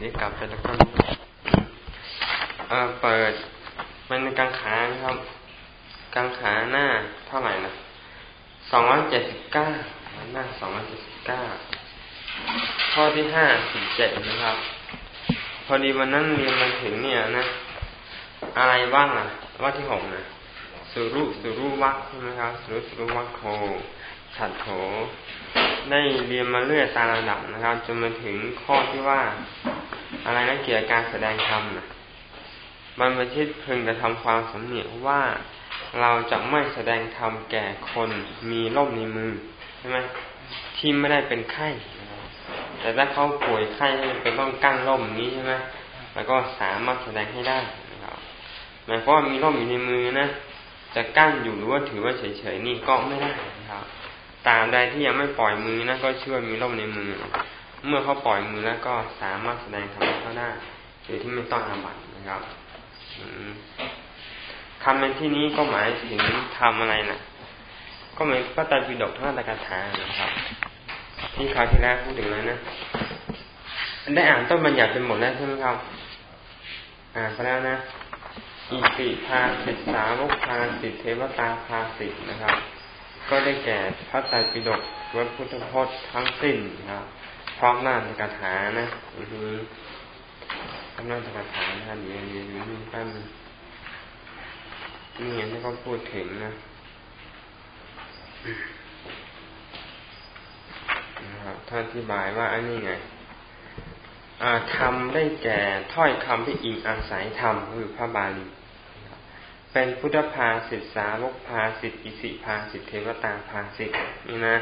เดี๋ยวกลับไปแล้วก็เออเปิด มันในกลางขานะครับ กลางขาหน้าเท่าไหร่นะสองร้อยเจ็ดสิบเก้าหน้าสองร้อยเจ็ดสิบเก้าข้อที่ห้าสิบเจ็ดนะครับ พอดีวันนั้นเรียนมาถึงเนี่ยนะ อะไรบ้างอะ ว่าที่หกนะสุรุสุรุวัคใช่ไหมครับสุรุสุรุวัคโคฉัดโถได้เรียนมาเรื่อยตามระดับนะครับจนมาถึงข้อที่ว่า อะไรนะเกี่ยวกับการแสดงธรรมนะบรรพชิตพึงกระทำความสำเนียกว่าเราจะไม่แสดงธรรมแก่คนมีร่มในมือใช่ไหมที่ไม่ได้เป็นไข้ แต่ถ้าเขาป่วยไข้เป็นต้องกั้งร่มนี้ใช่ไหมแล้วก็สามารถแสดงให้ได้นะครับหมายความว่ามีร่มอยู่ในมือนะจะกั้นอยู่หรือว่าถือว่าเฉยๆนี่ก็ไม่ได้นะครับตามใดที่ยังไม่ปล่อยมือนะก็เชื่อมีร่มในมือ เมื่อเขาปล่อยมือแล้วก็สามารถแสดงธรรมเขาได้โดยที่ไม่ต้องอาบัตนะครับคำในที่นี้ก็หมายถึงทำอะไรนะก็เหมือนพระตาปิฎกท่านตะกถานะครับ ที่คราวที่แล้วพูดถึงแล้วนะได้อ่านต้นบัญญัติเป็นหมดแล้วใช่ไหมครับ อ่านไปแล้วนะอิติพาสิตสาวกพาสิเทวตาพาสินะครับ ก็ได้แก่พระไตรปิฎกวัดพุทธพจน์ทั้งสิ้นนะครับ พร้อมหน้าตะกถานะอือฮึพร้อมหน้าตะกถานะเดี๋ยวเดี๋ยวนี่แป๊บนึงนี่ที่เขาพูดถึงนะนะครับท่านอธิบายว่าอันนี้ไงทำได้แก่ถ้อยคำที่อิงอาศัยธรรมคือพระบาลี เป็นพุทธภาสิทธสาวกภาสิทธิอิสิภาสิทธิเทวตาภาสิทธินี่นะ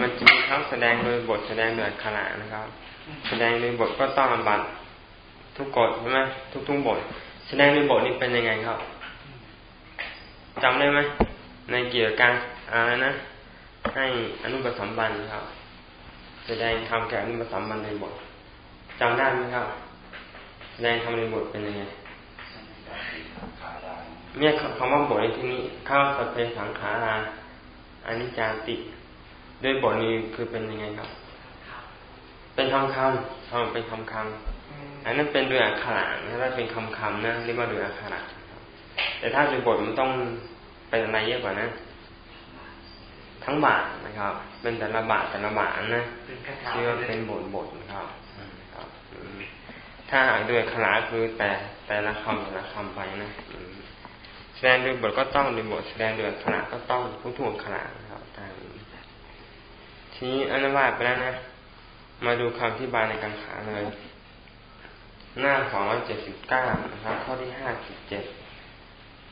มันจะมีทั้งแสดงโดยบทแสดงโดยขละนะครับ แสดงโดยบทก็ต้องบัตทุกกฎใช่ไหมทุกทุกบท แสดงโดยบทนี้เป็นยังไงครับจำได้ไหมในเกี่ยวกับการอะไรนะ ให้อนุปสัมบันครับ แสดงทำแก่อนุปสัมบันในบทจำได้ไหมครับ แสดงทำในบทเป็นยังไงเนี่ยคำว่าบทในที่นี้เข้าสเปสังขาราอนิจจติ ด้วยบทนี้คือเป็นยังไงครับ เป็นคำคำทำเป็นคำคำอันนั้นเป็นด้วยอักขระถ้าเป็นคำคำนะเรียกว่าด้วยอักขระแต่ถ้าเป็นบทมันต้องเป็นอะไรเยอะกว่านั้นทั้งบาทนะครับ เป็นแต่ละบาทแต่ละบาทนะที่ว่าเป็นบทบทนะครับถ้าด้วยขลาคือแต่แต่ละคำแต่ละคำไปนะแสดงด้วยบทก็ต้องด้วยบทแสดงด้วยขลาก็ต้องผู้ทวงขลาครับตาม ทีนี้อนุวาตไปแล้วนะ มาดูคำที่บาในกังขาเลย หน้าสองร้อยเจ็ดสิบเก้านะครับ ข้อที่ห้าสิบเจ็ด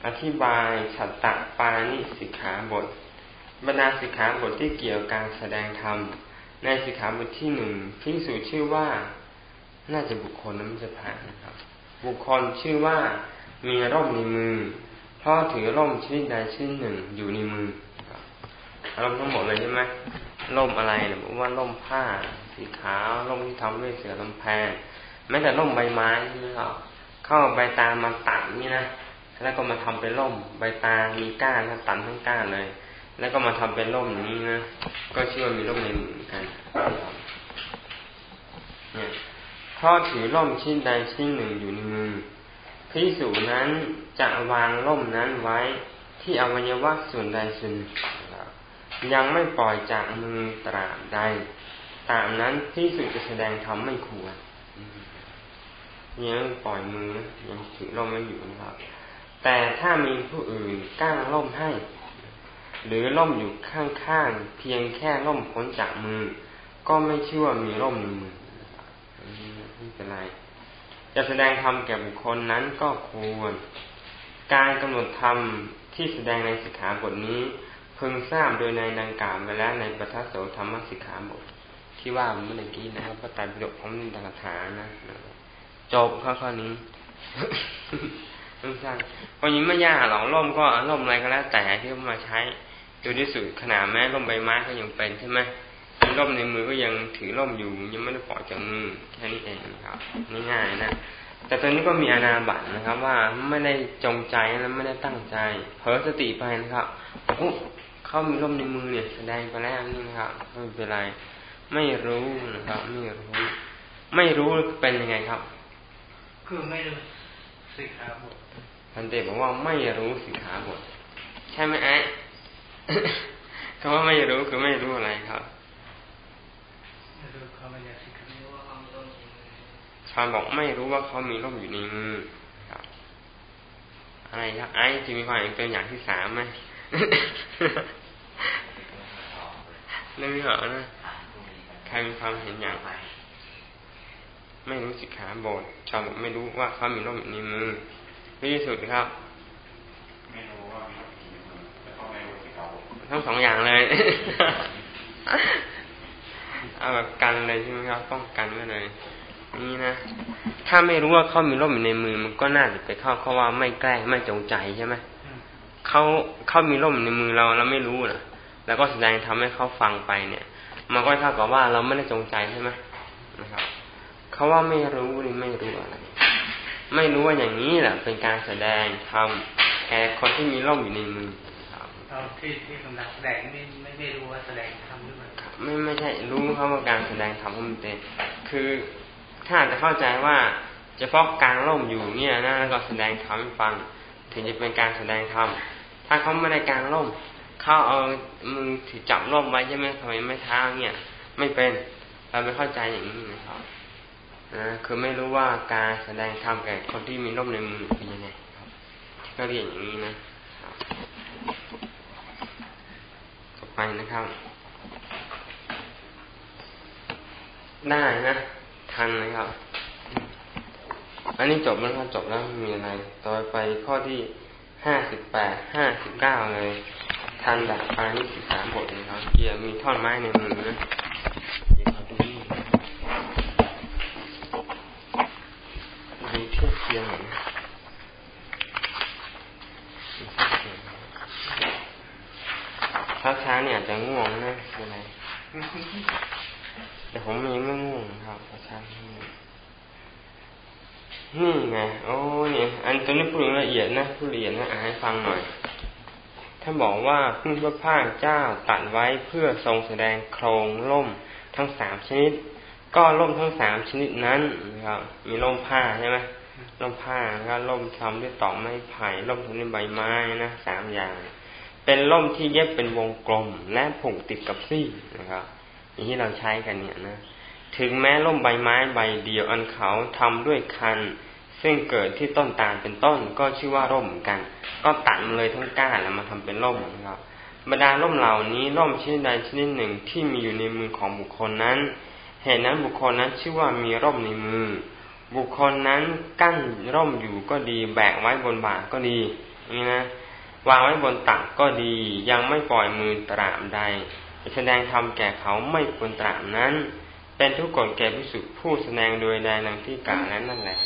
อธิบายฉัตตะปานิสิกขาบท บรรดาสิกขาบทที่เกี่ยวกับการแสดงธรรม ในสิกขาบทที่หนึ่งพิสูจชื่อว่า น่าจะบุคคลนั้นจะผ่านนะครับ บุคคลชื่อว่ามีร่มในมือ เพราะถือร่มชนิดใดชนิดหนึ่งอยู่ในมือร่มทั้งหมดเลยใช่ไหม ร่มอะไรเนี่ยบอว่าร่มผ้า สีขาวร่มที่ทำด้วยเสือลำแพงแม้แต่ร่มใบไม้นะครับเข้าใบตามาตัดนี่นะแล้วก็มาทำเป็นร่ม ใบตามีก้านตันทั้งก้านเลย แล้วก็มาทำเป็นร่มอย่างนี้นะก็ชื่อว่ามีร่มในมือกันเนี่ยเพราะถือร่มชิ้นใดชิ้นหนึ่งอยู่ในมือพิสูจนั้นจะวางร่มนั้นไว้ที่อวัยวะส่วนใดส่วนหนึ่ง ยังไม่ปล่อยจากมือตราบใดตามนั้นพิสูจจะแสดงทำไม่ควรยังปล่อยมือยังถือร่มไม่อยู่นะครับ แต่ถ้ามีผู้อื่นก้างล่มให้ หรือล่มอยู่ข้างๆเพียงแค่ล่มพ้นจากมือ ก็ไม่ชื่อว่ามีล่มในมือไม่เป็นไร จะแสดงธรรมแก่บุคคลนั้นก็ควร การกำหนดธรรมที่แสดงในสิกขาบทนี้ พึงทราบโดยในดังกล่าวไปแล้วในปทัสโสธรรมสิกขาบทที่ว่าเมื่อกี้นะครับพระไตรปิฎกของตักถานะจบข้อข้อนี้ต้องสร้างพอยิ่งไม่ยากหรอกร่มก็ร่มอะไรก็แล้วแต่ที่มาใช้ดูที่สุดขนาดแม้ร่มใบไม้ก็ยังเป็นใช่ไหมร่มในมือก็ยังถือร่มอยู่ยังไม่ได้ปล่อยจากมือแค่นี้เองครับง่ายๆนะแต่ตอนนี้ก็มีอนาบัตนะครับ ว่าไม่ได้จงใจและไม่ได้ตั้งใจเผลอสติไปนะครับ เขามีร่มในมือเนี่ย แสดงไปแล้วนี่นะครับไม่เป็นไร ไม่รู้นะครับ ไม่รู้ ไม่รู้เป็นยังไงครับ คือไม่รู้สิกขาบทท่านเตบอกว่าไม่รู้สิกขาบทใช่ไหมไอ้คำว่าไม่รู้คือไม่รู้อะไรครับชานบอกไม่รู้ว่าเขามีร่มอยู่ในมือครับอะไรครับไอ้จะมีความเห็นตัวอย่างที่สามไหม เรื่องนี้เหรอนะใครมีความเห็นอย่างไรไม่รู้สิกขาบทชาวบอกไม่รู้ว่าเขามีร่มอยู่ในมือที่สุดครับ ไม่รู้ว่าทั้งสองอย่างเลยเอาแบบกันเลยใช่ไหมครับ ป้องกันไว้เลย นี่นะ ถ้าไม่รู้ว่าเขามีร่มอยู่ในมือ มันก็น่าจะไปเข้าเขาว่าไม่แกล้ไม่จงใจใช่ไหมเขาเขามีร่มในมือเราเราไม่รู้นะ แล้วก็แสดงทำให้เขาฟังไปเนี่ย มันก็เท่ากับว่าเราไม่ได้จงใจใช่ไหมนะครับเขาว่าไม่รู้หรือไม่รู้อะไร ไม่รู้ว่าอย่างนี้แหละเป็นการแสดงทำแก่คนที่มีร่มอยู่ในมือเราที่ที่กำลังแสดงไม่ไม่ไม่รู้ว่าแสดงทำหรือเปล่าไม่ไม่ใช่รู้เขาว่าการแสดงทำมันเป็นคือถ้าจะเข้าใจว่าจะพาะการร่มอยู่เนี่ยนะแล้วก็แสดงทำให้ฟัง ถึงจะเป็นการแสดงธรรมถ้าเขาไม่ได้การร่ม เขาเอามือถือจับร่มไว้ใช่ไหมทำไมไม่เท้าเนี่ย ไม่เป็นเราไม่เข้าใจอย่างนี้นะครับนะคือไม่รู้ว่าการแสดงธรรมแก่คนที่มีร่มในมือเป็นยังไงครับก็เรียนอย่างนี้นะต่อไปนะครับ ได้นะทันนะครับ อันนี้จบแล้วครับจบแล้วมีอะไร ต่อไปข้อที่ห้าสิบแปดห้าสิบเก้าเลย ทันดักปานี่สิสามบทนะครับเกียร์มีท่อนไม้ในมือนะเดี๋ยวเราดูนี่ดูเทียบเทียงหน่อยช้าๆเนี่ยอาจจะง่วงนะเป็นไรแต่ผมยังไม่ง่วงครับอาจารย์นี่ไงโอ้เนี่ยอันตัวนี้พูดละเอียดนะพูดละเอียดนะอ่านให้ฟังหน่อย ท่านบอกว่าพึ่งพระพาเจ้าตัดไว้เพื่อทรงแสดงโครงล่มทั้งสามชนิด ก็ล่มทั้งสามชนิดนั้นนะครับมีล่มผ้าใช่ไหมล่มผ้าแล้วก็ล่มทำด้วยตอกไม้ไผ่ล่มทำด้วยใบไม้นะสามอย่าง เป็นล่มที่เย็บเป็นวงกลมและผูกติดกับซี่นะครับอย่างที่เราใช้กันเนี่ยนะ ถึงแม้ร่มใบไม้ใบเดียวอันเขาทำด้วยคัน ซึ่งเกิดที่ต้นตาลเป็นต้นก็ชื่อว่าร่มเหมือนกัน ก็ตัดเลยทั้งก้านแล้วมาทำเป็นร่มนะครับบรรดาร่มเหล่านี้ร่มชนิดใดชนิดหนึ่งที่มีอยู่ในมือของบุคคลนั้นเหตุนั้นบุคคลนั้นชื่อว่ามีร่มในมือ บุคคลนั้นกั้นร่มอยู่ก็ดี แบกไว้บนบ่าก็ดีนี่นะวางไว้บนตักก็ดี ยังไม่ปล่อยมือตรามใด แสดงธรรมแก่เขาไม่ควรตรามนั้น เป็นทุกกฎแก่พิสุผู้แสดงโดยใดดังที่กล่าวแล้วนั่นแหละ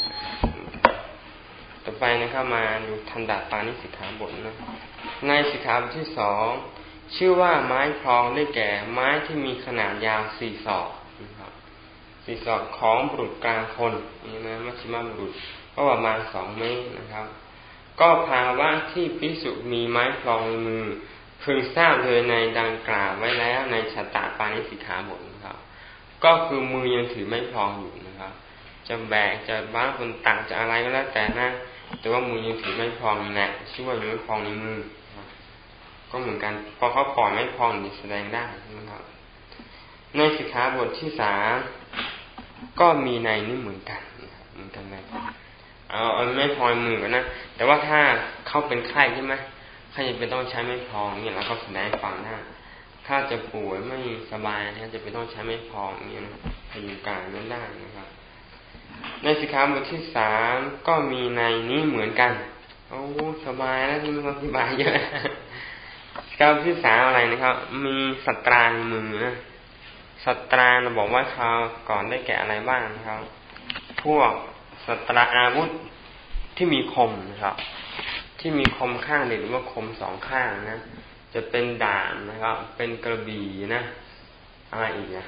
ต่อไปนะครับมาดูทันดาปานิสิกขาบทนะ ในสิกขาบทที่สองชื่อว่าไม้พลองได้แก่ ไม้ที่มีขนาดยาวสี่ศอกนะครับสี่ศอกของบุรุษกลางคนนี่นะมัชฌิมาบุรุษก็ประมาณสองเมตรนะครับ ก็ภาวะที่พิสุมีไม้พลองในมือพึงทราบโดยในดังกล่าวไว้แล้วในชะตาปานิสิกขาบทนะครับ ก็คือมือยังถือไม่พองอยู่นะครับจะแบกจะบ้าคนตักจะอะไรก็แล้วแต่นะ แต่ว่ามือยังถือไม่พองแหละชื่อว่ายังไม่พองในมือก็เหมือนกัน พอเขาปล่อยไม่พองจะแสดงได้นะครับ ในสิกขาบทที่สามก็มีในนี้เหมือนกันเหมือนกันเลยเอาเอาไม่พองมือนะแต่ว่าถ้าเขาเป็นไข้ใช่ไหมถ้จะเป็นต้องใช้ไม้พองเนี่ยเราก็แสดงฟังหน้าถ้าจะป่วยไม่สบายถ้าจะเป็นต้องใช้ไม้พองเนี่ยนะพยุงกายนั้นได้นะครับ ในสิกขาบทที่สามก็มีในนี้เหมือนกันโอ้สบายแล้วที่มันอธิบายเยอะสิกขาบทที่สามอะไรนะครับ มีสัตราในมือสัตราเราบอกว่าเขาก่อนได้แก่อะไรบ้างนะครับ พวกสัตราอาวุธที่มีคมนะครับ ที่มีคมข้างหรือว่าคมสองข้างนะจะเป็นด่านนะครับ เป็นกระบี่นะ อะไรอีกนะ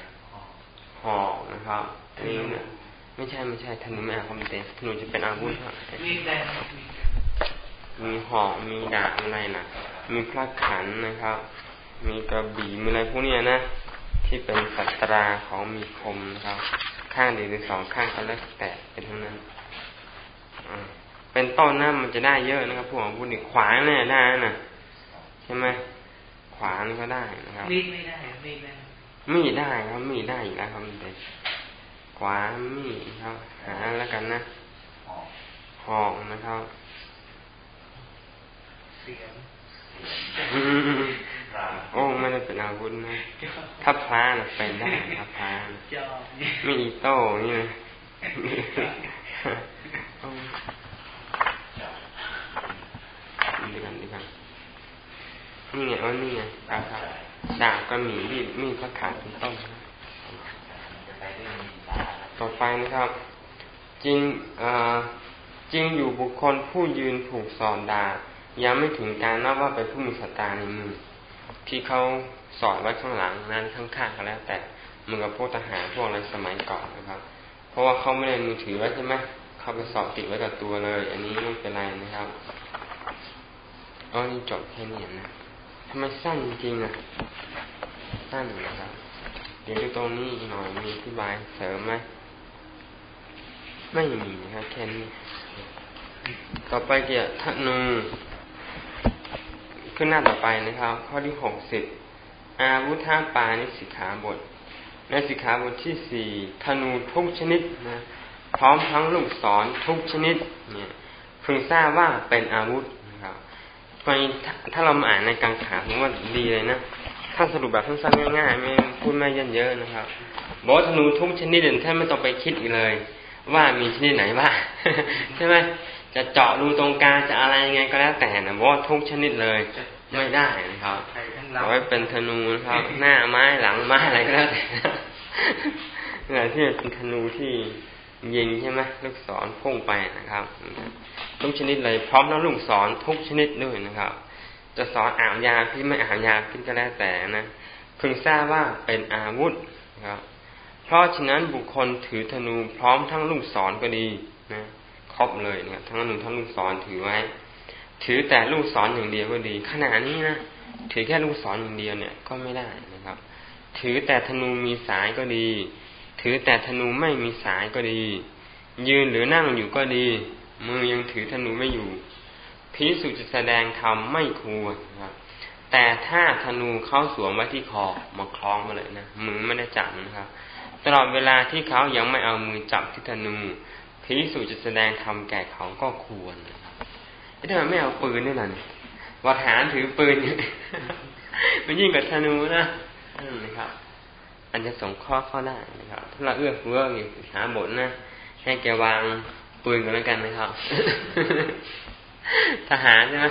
หอกนะครับนี่นะ ไม่ใช่ไม่ใช่ธนูไม่อาคอมเตสธนูจะเป็นอาวุธครับมีหอกมีดาบอะไรนะมีพระขันนะครับ มีกระบี่มีอะไรพวกนี้นะที่เป็นสัตราของมีคมนะครับขข้างเดียวหรือสองข้างก็แล้วแต่เป็นทั้งนั้นเป็นต้นนะมันจะได้เยอะนะครับพวกพุทธขวานเนี่ยได้นะใช่ไหมขวานก็ได้นะครับมีดไม่ได้มีดได้มีดได้ครับมีดได้อีกแล้วครับเด็ก ขวานมีดครับ หาแล้วกันนะหอกนะครับเสียงโอ้ไม่ได้เป็นอาวุธนะถ้าพลานะเป็นได้ถ้าพลาไม่อีโต้นี่นะดีกันดีกันนี่ไงอ๋อนี่ไงครับครับดาบก็มีมีดมีดก็ขาดเป็นต้น ต่อไปนะครับ จริงจริงอยู่บุคคลผู้ยืนผูกสอนดายังไม่ถึงการนับว่าเป็นผู้มีสตาในมือที่เขาสอดไว้ข้างหลังนั้นข้างๆก็แล้ว แต่มือกับพวกทหารพวกอะไรสมัยก่อนนะครับ เพราะว่าเขาไม่ได้มือถือไว้ใช่ไหมเขาไปสอดติดไว้กับตัวเลย อันนี้ไม่เป็นไรนะครับอ๋อนี่จบแค่นี้นะทำไมสั้นจริงๆอะสั้นนะครับ เดี๋ยวดูตรงนี้หน่อยมีอธิบายเสริมไหม ไม่มีนะครับแค่นี้ ต่อไปเกี่ยวธนูขึ้นหน้าต่อไปนะครับ ข้อที่หกสิบอาวุธท่าปาในสิกขาบท ในสิกขาบทที่สี่ธนูทุกชนิดนะพร้อมทั้งลูกศรทุกชนิด เนี่ยพึงทราบว่าเป็นอาวุธนะครับไปถ้าเรามาอ่านในกังขาผมว่าดีเลยนะถ้าสรุปแบบสั้นๆง่ายๆไม่พูดไม่เยอะๆนะครับบอกธนูทุกชนิดเด่นแทบไม่ต้องไปคิดอีกเลย ว่ามีชนิดไหนบ้างใช่ไหมจะเจาะรูตรงกลางจะอะไรยังไงก็แล้วแต่นะบอกว่าทุกชนิดเลยไม่ได้นะครับเอาไว้เป็นธนูนะครับ หน้าไม้หลังไม้อะไรก็แล้วแต่เนี่ยที่เป็นธนูที่ยิงใช่ไหมลูกศรพุ่งไปนะครับทุกชนิดเลยพร้อมทั้งลูกศรทุกชนิดด้วยนะครับ จะสอนอ่านยาพิษไม่อ่านยาพิษก็แล้วแต่นะพึงทราบว่าเป็นอาวุธครับ เพราะฉะนั้นบุคคลถือธนูพร้อมทั้งลูกศรก็ดีนะครบเลยเนี่ยทั้งหนึ่งทั้งลูกศรถือไว้ ถือแต่ลูกศรอย่างเดียวก็ดี ขณะนี้นะถือแค่ลูกศรอย่างเดียวเนี่ยก็ไม่ได้นะครับ ถือแต่ธนูมีสายก็ดี ถือแต่ธนูไม่มีสายก็ดี ยืนหรือนั่งอยู่ก็ดี มือยังถือธนูไม่อยู่พิสุจะแสดงธรรมไม่ควรครับ แต่ถ้าธนูเข้าสวมไว้ที่คอมาคล้องมาเลยนะมือไม่ได้จับนะครับ ตลอดเวลาที่เขายังไม่เอามือจับที่ธนูพิสุจะแสดงธรรมแก่เขาก็ควรนะครับทำไมไม่เอาปืนด้วยล่ะวัดหารถือปืนมันยิ่งกว่าธนูนะนะครับ อันจะสงข้อข้าได้นะครับ ถ้าเราเอื้อเฟื้อหาบทนะให้แกวางปืนกันแล้วกันนะครับ ทหารใช่ไหม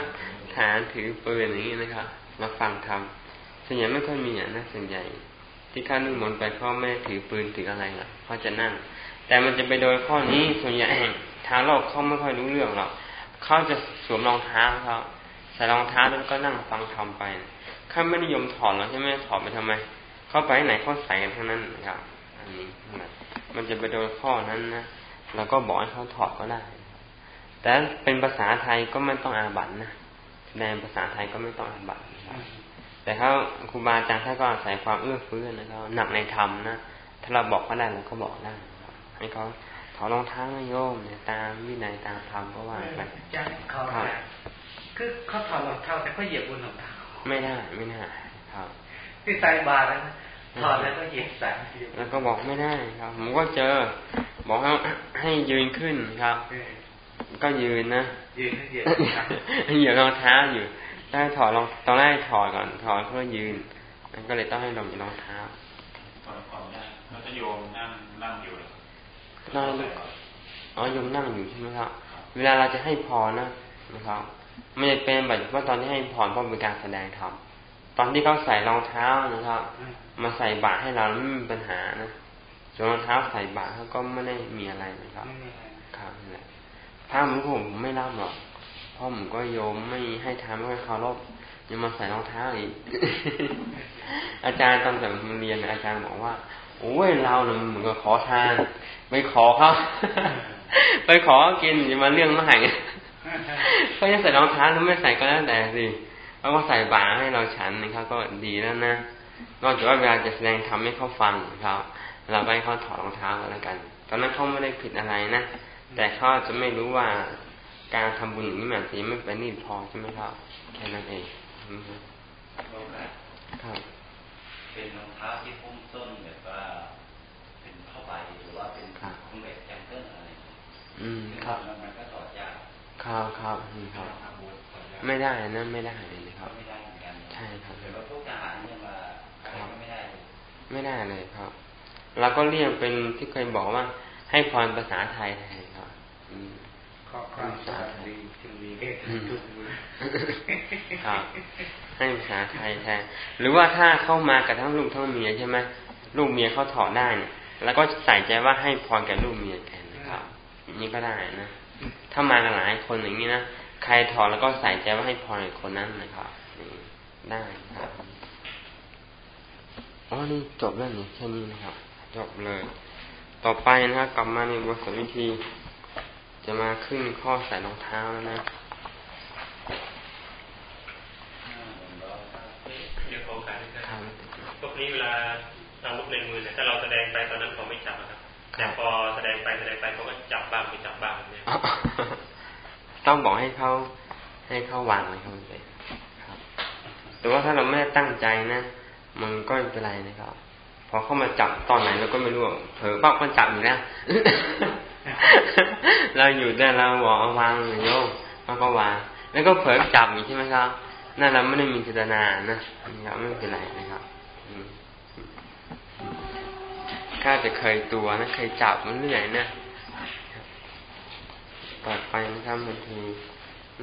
ทหารถือปืนอย่างนี้นะครับ มาฟังธรรมส่วนใหญ่ไม่ค่อยมีอะนะส่วนใหญ่ ที่ข้านุ่งมนไปเขาไม่ถือปืนถืออะไรหรอกเขาจะนั่ง แต่มันจะไปโดยข้อนี้ส่วนใหญ่ทางโลกเขาไม่ค่อยรู้เรื่องหรอกเขาจะสวมรองเท้าเขาใส่รองเท้าแล้วก็นั่งฟังธรรมไปเขาไม่นิยมถอดหรอกใช่ไหมถอดไปทำไม เข้าไปไหนเขาใส่กันทั้งนั้นนะครับ อันนี้มันจะไปโดยข้อนั้นนะเราก็บอกให้เขาถอดก็ได้ แต่เป็นภาษาไทยก็ไม่ต้องอาบัตนะแสดงภาษาไทยก็ไม่ต้องอาบัต แต่เขาครูบาอาจารย์ท่านก็อาศัยความเอื้อเฟื้อนะครับหนักในธรรมนะถ้าเราบอกก็ได้เราก็บอกได้ให้เขาถอดรองเท้าโยมเนี่ยตามวินัยตามธรรมก็ว่าไปจะเขาคือเขาถอดรองเท้าแต่ก็เหยียบบนรองเท้าไม่ได้ไม่ได้ครับที่ใส่บาตรนะถอดแล้วก็เหยียบใส่แล้วก็บอกไม่ได้ครับ ผมก็เจอ บอกให้ให้ยืนขึ้นครับ ก็ยืนนะยืนเหยียบเหยียบรองเท้าอยู่ ได้ถอดรองตอนแรกถอดก่อนถอดเพื่อยืนก็เลยต้องให้ลงรองเท้าถอดก่อนได้แล้วจะโยมนั่งนั่งอยู่นั่งอ๋อยมนั่งอยู่ใช่ไหมครับ เวลาเราจะให้พรนะนะครับไม่ได้เป็นแบบว่าตอนที่ให้พรเพราะเป็นการแสดงธรรมตอนที่เขาใส่รองเท้านะครับ มาใส่บาตรให้เราไม่มีปัญหานะส่วนรองเท้าใส่บาตรเขาก็ไม่ได้มีอะไรนะครับครับนี่แหละพระผมผมไม่รับหรอกเพราะผมก็โยมไม่ให้ทำไม่ให้เคารพยังมาใส่รองเท้าอีก อาจารย์ตอนแต่ผมเรียนอาจารย์บอกว่า โอ้ยเราเนี่ยเหมือนกับขอทานไปขอเขาไปขอกินอย่ามาเรื่องมาให้เขาจะใส่รองเท้าหรือไม่ใส่ก็แล้วแต่สิเขาก็ใส่บาให้เราฉันนะครับก็ดีแล้วนะนอกจากว่าเวลาจะแสดงทำให้เขาฟังครับ เราไปเขาถอดรองเท้าแล้วกัน ตอนนั้นเขาไม่ได้ผิดอะไรนะแต่เขาจะไม่รู้ว่า การทำบุญอย่างนี้มันจะไม่เป็นนิดพอใช่ไหมครับ แค่นั้นเองครับเป็นรองเท้าที่พุ่มต้นแบบว่าเป็นผ้าใบหรือว่าเป็นคุ้มแบบแจงเกิลอะไรอืมครับมันก็ถอดยากครับครับครับ ไม่ได้นะไม่ได้เลยครับไม่ได้เหมือนกันใช่ครับแต่ว่าพวกทหารเนี่ยมาไม่ได้ไม่ได้เลยครับเราก็เรียกเป็นที่เคยบอกว่า ให้พรภาษาไทยแทนครับ ภาษาไทยครับให้ภาษาไทยแทนหรือว่าถ้าเข้ามากับทั้งลูกทั้งเมียใช่ไหมลูกเมียเขาถอดได้เนี่ยแล้วก็ใส่ใจว่าให้พรแก่ลูกเมียแทนนะครับนี่ก็ได้นะถ้ามากันหลายคนอย่างนี้นะใครถอดแล้วก็ใส่ใจว่าให้พรแก่คนนั้นนะครับได้ครับอ๋อนี่จบแล้วนี่แค่นี้นะครับจบเลย ต่อไปนะครับกลับมาในบทสนวิธี จะมาขึ้นข้อใส่รองเท้าแล้วนะเดี๋ยวขอการนะครับพวกนี้เวลาอาวุธในมือเนี่ยถ้าเราแสดงไปตอนนั้นเขาไม่จับนะครับแต่พอแสดงไปแสดงไปเขาก็จับบ้างไม่จับบ้างเนี่ยต้องบอกให้เขาให้เขาวางไว้เขาเลยครับ แต่ว่าถ้าเราไม่ได้ตั้งใจนะมันก็ไม่เป็นไรนะครับ พอเข้ามาจับตอนไหนเราก็ไม่รู้เผลอปั๊บมันจับอยู่แล้ว เราอยู่ได้เราบอกเอาวางโยมเราก็วาง แล้วก็เผลอจับอยู่ใช่ไหมครับนั่นเราไม่ได้มีเจตนานะนะครับไม่เป็นไรนะครับข้าจะเคยตัวนะเคยจับมันเรื่อยนะต่อไปนะครับมันที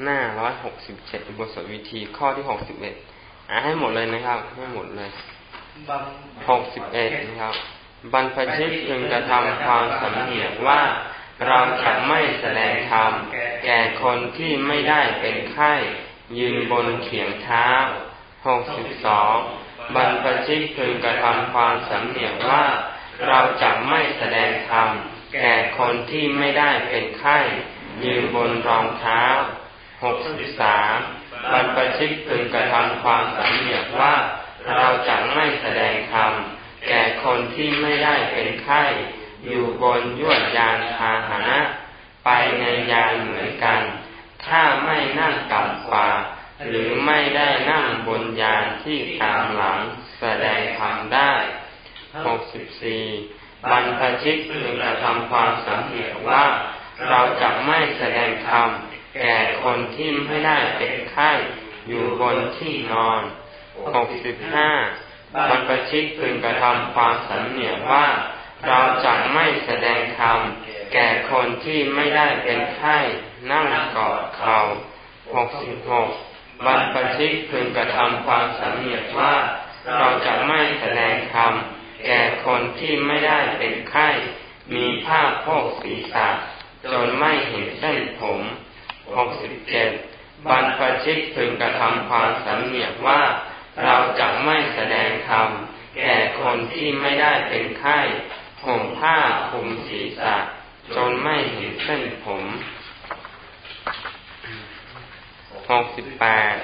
หน้าร้อยหกสิบเจ็ดบทสวดวิธีข้อที่หกสิบเอ็ดอ่าให้หมดเลยนะครับ ให้หมดเลยหกสิบเอ็ดนะครับ บรรพชิตพึงกระทำความสำเนียกว่า เราจะไม่แสดงธรรมแก่คนที่ไม่ได้เป็นไข้ยืนบนเขียงเท้าหกสิบสองบรรพชิตพึงกระทำความสำเนียกว่า เราจะไม่แสดงธรรมแก่คนที่ไม่ได้เป็นไข้ยืนบนรองเท้าหกสิบสามบรรพชิตพึงกระทำความสำเนียกว่า เราจะไม่แสดงธรรม แก่คนที่ไม่ได้เป็นไข้อยู่บนยวดยานพาหนะ ไปในยานเหมือนกัน ถ้าไม่นั่งกับป่า หรือไม่ได้นั่งบนยานที่ตามหลังแสดงธรรมได้หกสิบสี่บรรพชิตพึงกระทำความสังเกตว่า เราจะไม่แสดงธรรมแก่คนที่ไม่ได้เป็นไข้อยู่บนที่นอนหกสิบห้า บรรพชิตพึงกระทำความสำเนียกว่า เราจะไม่แสดงธรรมแก่คนที่ไม่ได้เป็นไข้นั่งกอดเขาหกสิบหกบรรพชิตพึงกระทำความสำเนียกว่า เราจะไม่แสดงธรรมแก่คนที่ไม่ได้เป็นไข้มีผ้าโพกศีรษะจนไม่เห็นเส้นผมหกสิบเจ็ดบรรพชิตพึงกระทำความสำเนียกว่า เราจะไม่แสดงธรรมแก่คนที่ไม่ได้เป็นไข้ห่มผ้าคลุมศีรษะ จนไม่เห็นเส้นผมหกสิบแปด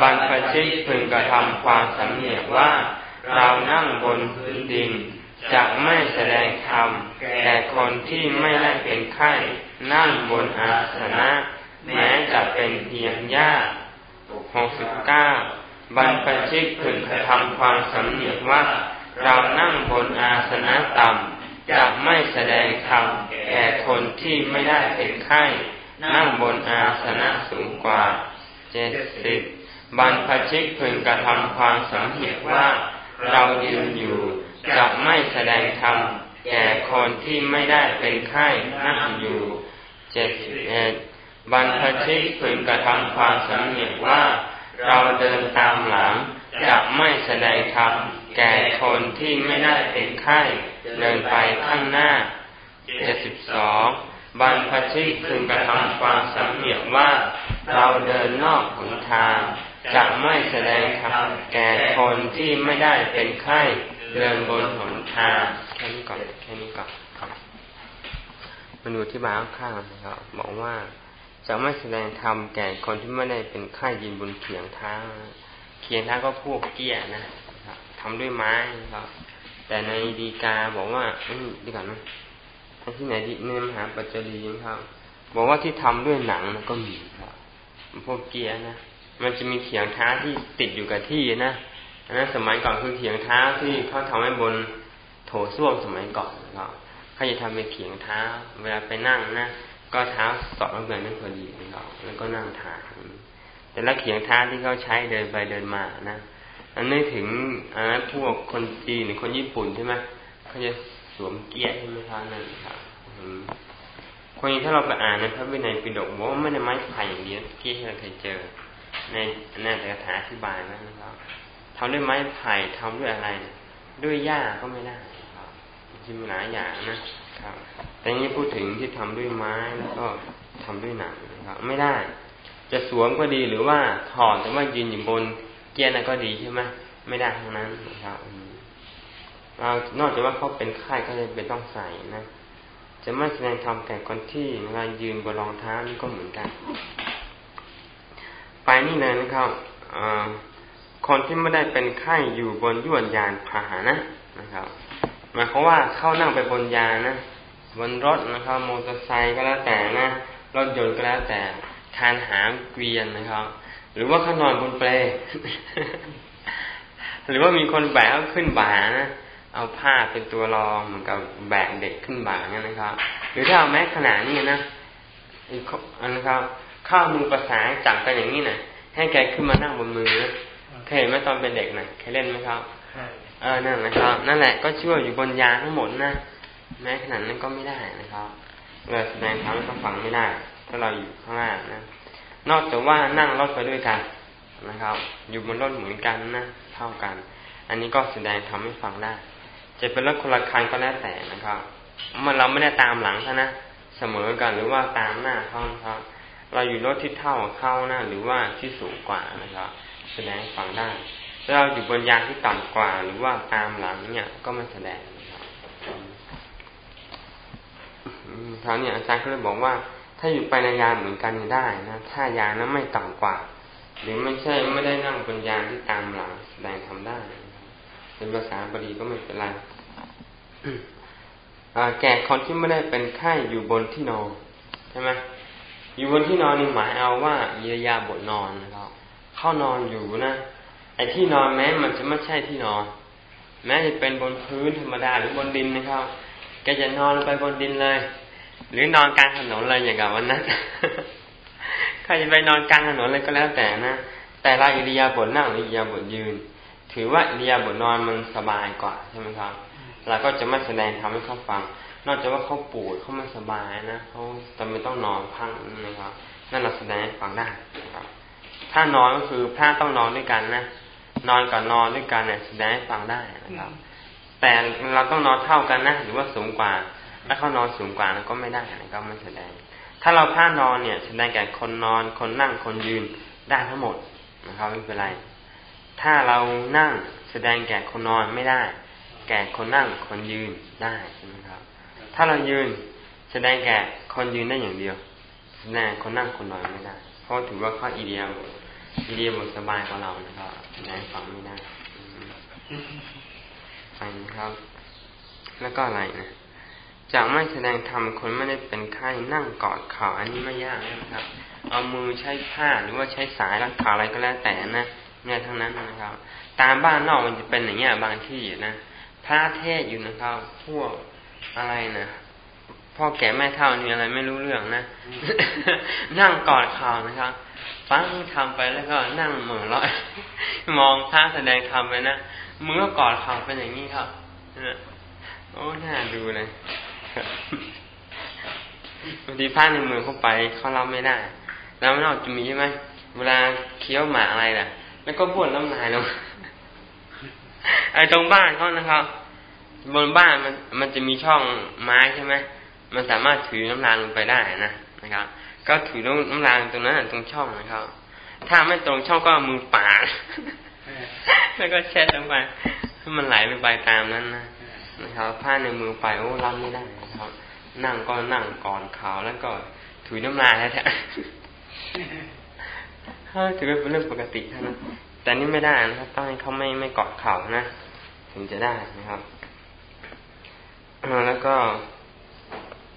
บรรพชิตพึงกระทำความสำเนียกว่า เรานั่งบนพื้นดินจะไม่แสดงธรรมแก่คนที่ไม่ได้เป็นไข้นั่งบนอาสนะ แม้จะเป็นเพียงญาติหกสิบเก้า บรรพชิตพึงกระทำความสำเนียกว่าเรานั่งบนอาสนะต่ำจะไม่แสดงธรรมแก่คนที่ไม่ได้เป็นไข้นั่งบนอาสนะสูงกว่าเจ็ดสิบบรรพชิตพึงกระทำความสำเนียกว่าเรายืนอยู่จะไม่แสดงธรรมแก่คนที่ไม่ได้เป็นไข้นั่งอยู่เจ็ดสิบเอ็ดบรรพชิตพึงกระทำความสำเนียกว่า เราเดินตามหลังจะไม่แสดงธรรมแก่คนที่ไม่ได้เป็นไข้เดินไปข้างหน้าเจ็ดสิบสองบรรพชิตพึงกระทำความสำเนียกว่า เราเดินนอกหนทางจะไม่แสดงธรรมแก่คนที่ไม่ได้เป็นไข้เดินบนหนทางแค่นี้ก่อนแค่นี้ก่อนมาดูที่บายข้างนะครับบอกว่า จะไม่แสดงธรรมแก่คนที่ไม่ได้เป็นข้ายยินบนเขียงท้าเขียงท้าก็พวกเกี้ยนะทำด้วยไม้ครับ แต่ในดีกาบอกว่าดีก่อนนะที่ไหนดีเนื้อมหาปัจจรีครับ บอกว่าที่ทำด้วยหนังนะก็มีครับพวกเกี้ยนะมันจะมีเขียงท้าที่ติดอยู่กับที่นะอันนั้นสมัยก่อนคือเขียงท้าที่เขาทำให้บนโถส้วมสมัยก่อนครับเขาจะทำเป็นเขียงท้า เวลาไปนั่งนะ ก็เท้าสอดลงไปนั่นพอดีนะครับแล้วก็นั่งทานแต่ละเขียงเท้าที่เขาใช้เดินไปเดินมานะอันนี้ถึงอันนั้นพวกคนจีนหรือคนญี่ปุ่นใช่ไหมเขาจะสวมเกียร์ใช่ไหมครับนั่นครับคนนี้ถ้าเราไปอ่านในพระวินัยปิฎกบอกว่าไม่ได้ไม้ไผ่อย่างเดียวเกียร์ที่เราเคยเจอ ในนั่นแต่ถาอธิบายนะครับทำด้วยไม้ไผ่ทำด้วยอะไร ด้วยหญ้าก็ไม่ได้ครับจริงหลายอย่างนะ ครับ แต่นี้พูดถึงที่ทำด้วยไม้แล้วก็ทำด้วยหนังนะครับ ไม่ได้ จะสวมก็ดีหรือว่าถอดแต่ว่ายืนอยู่บนเกียร์นั่นก็ดีใช่ไหมไม่ได้ทั้งนั้นนะครับเรานอกจากว่าเขาเป็นไข้ก็จะเป็นต้องใส่นะ จะไม่แสดงธรรมแก่คนที่เวลายืนบนรองเท้านี่ก็เหมือนกัน ไปนี่เลยนะครับคนที่ไม่ได้เป็นไข้อยู่บนยวดยานพาหนะนะครับหมายความว่าเข้านั่งไปบนยานนะ บนรถนะครับมอเตอร์ไซค์ก็แล้วแต่นะรถยนต์ก็แล้วแต่คานหามเกวียนนะครับ หรือว่าเขานอนบนเปลหรือว่ามีคนแบกขึ้นบ่านะเอาผ้าเป็นตัวรองเหมือนกับแบกเด็กขึ้นบ่าเนี่ยนะครับ หรือถ้าเอาแม้ขนาดนี้นะอีกอันนะครับข้ามือประสานจับกันอย่างนี้นะให้แกขึ้นมานั่งบนมือนะเคยเห็นไหมตอนเป็นเด็กนะเคยเล่นไหมครับเออนั่นนะครับ นั่นแหละก็ช่วยอยู่บนยาทั้งหมดนะ แม้ขนาดนั้นก็ไม่ได้นะครับเราแสดงธรรมให้เขาฟังไม่ได้ ถ้าเราอยู่ข้างล่างนะ นอกจากว่านั่งรถไปด้วยกันนะครับ อยู่บนรถเหมือนกันนะเท่ากัน อันนี้ก็แสดงทำให้ฟังได้ จะเป็นรถคนละคันก็แล้วแต่นะครับมันเราไม่ได้ตามหลังเขานะเสมอกันหรือว่าตามหน้าเขาครับ เราอยู่รถที่เท่าเข้าหน้าหรือว่าที่สูงกว่านะครับ แสดงฟังได้ถ้าเราอยู่บนยานที่ต่ำกว่า หรือว่าตามหลังเนี่ยก็ไม่แสดงนะ คราวนี้อาจารย์ก็เลยบอกว่า ถ้าอยู่ไปในยานเหมือนกันได้นะ ถ้ายานนั้นไม่ต่ำกว่า หรือไม่ใช่ไม่ได้นั่งบนยานที่ตามหลังแสดงทำได้ เป็นภาษาบาลีก็ไม่เป็นไรแก่คนที่ไม่ได้เป็นไข้อยู่บนที่นอนใช่ไหมอยู่บนที่นอนนี่หมายเอาว่าเยียยาบทนอนนะครับเข้านอนอยู่นะไอ้ที่นอนแม้มันจะไม่ใช่ที่นอน แม้จะเป็นบนพื้นธรรมดาหรือบนดินนะครับแกจะนอนไปบนดินเลย หรือนอนกลางถนนเลยอย่างกับวันนั้นใครจะไปนอนกลางถนนเลยก็แล้วแต่นะแต่เราอิริยาบถนั่งหรืออิริยาบถยืน ถือว่าอิริยาบถนอนมันสบายกว่าใช่ไหมครับเราก็จะไม่แสดงทำให้เขาฟัง นอกจากว่าเขาปวดเขาไม่สบายนะเขาจำเป็นต้องนอนพังนะครับนั่นเราแสดงฟังได้นะครับ ถ้านอนก็คือพระต้องนอนด้วยกันนะนอนกับนอนด้วยกันเนี่ยแสดงฟังได้นะครับ แต่เราต้องนอนเท่ากันนะหรือว่าสูงกว่า ถ้าเขานอนสูงกว่านั้นก็ไม่ได้นะก็ไม่แสดง ถ้าเราผ้านอนเนี่ย แสดงแก่คนนอนคนนั่งคนยืนได้ทั้งหมดนะครับไม่เป็นไร ถ้าเรานั่งแสดงแก่คนนอนไม่ได้ แก่คนนั่งคนยืนได้ใช่ไหมครับ ถ้าเรายืนแสดงแก่คนยืนได้อย่างเดียวแสดงคนนั่งคนนอนไม่ได้ เพราะถือว่าข้ออีเดียบอีเดียบสบายกว่าเรานะครับแสดงฟังไม่ได้ไปนะครับ แล้วก็อะไรนะ จากไม่แสดงธรรมคนไม่ได้เป็นไข้นั่งกอดเข่าอันนี้ไม่ยากนะครับ เอามือใช้ผ้าหรือว่าใช้สายรัดขาอะไรก็แล้วแต่นะเนี่ยทั้งนั้นนะครับ ตามบ้านนอกมันจะเป็นอย่างเงี้ยบางที่นะพระเทศอยู่นะครับ พวกอะไรนะพ่อแก่แม่เท่านี่อะไรไม่รู้เรื่องนะนั่งกอดข่าวนะครับฟังทำไปแล้วก็นั่งเหมือลอย มองพระแสดงทำไปนะมือก็กอดข่าวเป็นอย่างนี้ครับโอ้น่าดูเลย บางทีพระในมือเข้าไปเขารับไม่ได้ แล้วนอกจะมีใช่ไหมเวลาเคี้ยวหมาอะไรล่ะ แล้วก็บ้วนน้ำลายลงไอ้ตรงบ้านเขานะครับบนบ้านมันมันจะมีช่องไม้ใช่ไหมมันสามารถถือน้ำรางลงไปได้นะนะครับ ก็ถือน้ำรางตรงนั้นตรงช่องนะครับ ถ้าไม่ตรงช่องก็มือปาดแล้วก็เช็ดลงไปให้มันไหลลงไปตามนั้นนะนะครับผ้าในมือไปโอ้รับไม่ได้ นะครับนั่งก็นั่งก่อนขาวแล้วก็ถือน้ำลายแล้วแท้ถือเป็นเรื่องปกติเท่านั้นแต่นี่ไม่ได้นะครับต้องให้เขาไม่ไม่เกาะเข่านะ ถึงจะได้นะครับแล้วก็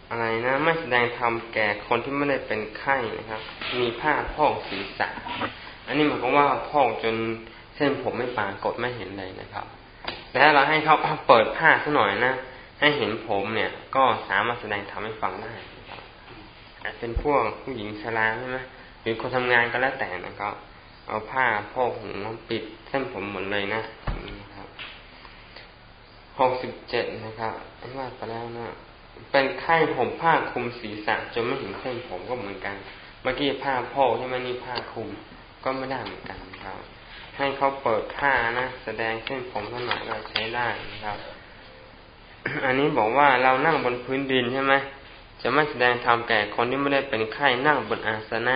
อะไรนะไม่แสดงธรรมแก่คนที่ไม่ได้เป็นไข้นะครับ มีผ้าพอกศีรษะ อันนี้หมายความว่าพอกจนเส้นผมไม่ปรากฏไม่เห็นเลยนะครับแต่ถ้าเราให้เขาเปิดผ้าสักหน่อยนะ ให้เห็นผมเนี่ย ก็สามารถแสดงธรรมให้ฟังได้ครับอาจเป็นพวกผู้หญิงชราใช่ไหมหรือคนทำงานก็แล้วแต่นะครับเอาผ้าพอกหูปิดเส้นผมหมดเลยนะครับหกสิบเจ็ดนะครับอันว่าไปแล้วนะเป็นไข้ผมผ้าคลุมศีรษะจนไม่เห็นเส้นผมก็เหมือนกัน เมื่อกี้ผ้าพอกใช่ไหมนี่ผ้าคลุมก็ไม่ได้เหมือนกันครับ ให้เขาเปิดผ้านะแสดงเส้นผมขนาดเราใช้ได้นะครับ อันนี้บอกว่าเรานั่งบนพื้นดินใช่ไหมจะไม่แสดงธรรมแก่คนที่ไม่ได้เป็นไข้นั่งบนอาสนะ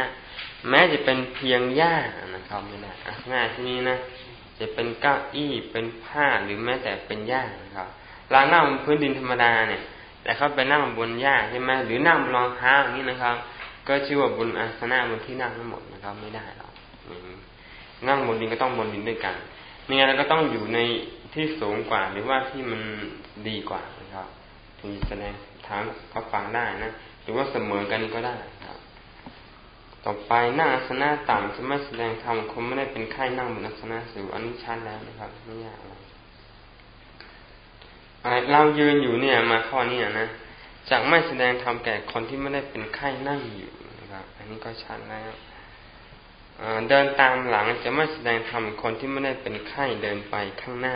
แม้จะเป็นเพียงหญ้านะครับไม่ได้อาสนะที่นี้นะจะเป็นเก้าอี้เป็นผ้าหรือแม้แต่เป็นหญ้านะครับเรานั่งบนพื้นดินธรรมดาเนี่ย แต่เขาไปนั่งบนหญ้าใช่ไหมหรือนั่งบนรองเท้าอย่างนี้นะครับ ก็ชื่อว่าบนอาสนะบนที่นั่งทั้งหมดนะครับ ไม่ได้หรอกนั่งบนดินก็ต้องบนดินด้วยกันเนี่ยเราก็ต้องอยู่ในที่สูงกว่าหรือว่าที่มัน ดีกว่านะครับถึงแสดงทางเขาฟังได้นะหรือว่าเสมอกันก็ได้ครับ ต่อไปหนั่งอาสนะต่ำจะไม่แสดงธรรมคงไม่ได้เป็นไข้นั่งบนอาสนะสูงอันนี้ชัดแล้วนะครับไม่ยากอะไรเรายืนอยู่เนี่ย มาข้อนี้นะจากไม่แสดงธรรมแก่คนที่ไม่ได้เป็นไข้นั่งอยู่นะครับ อันนี้ก็ชัดแล้วเดินตามหลังจะไม่แสดงธรรมคนที่ไม่ได้เป็นไข้เดินไปข้างหน้า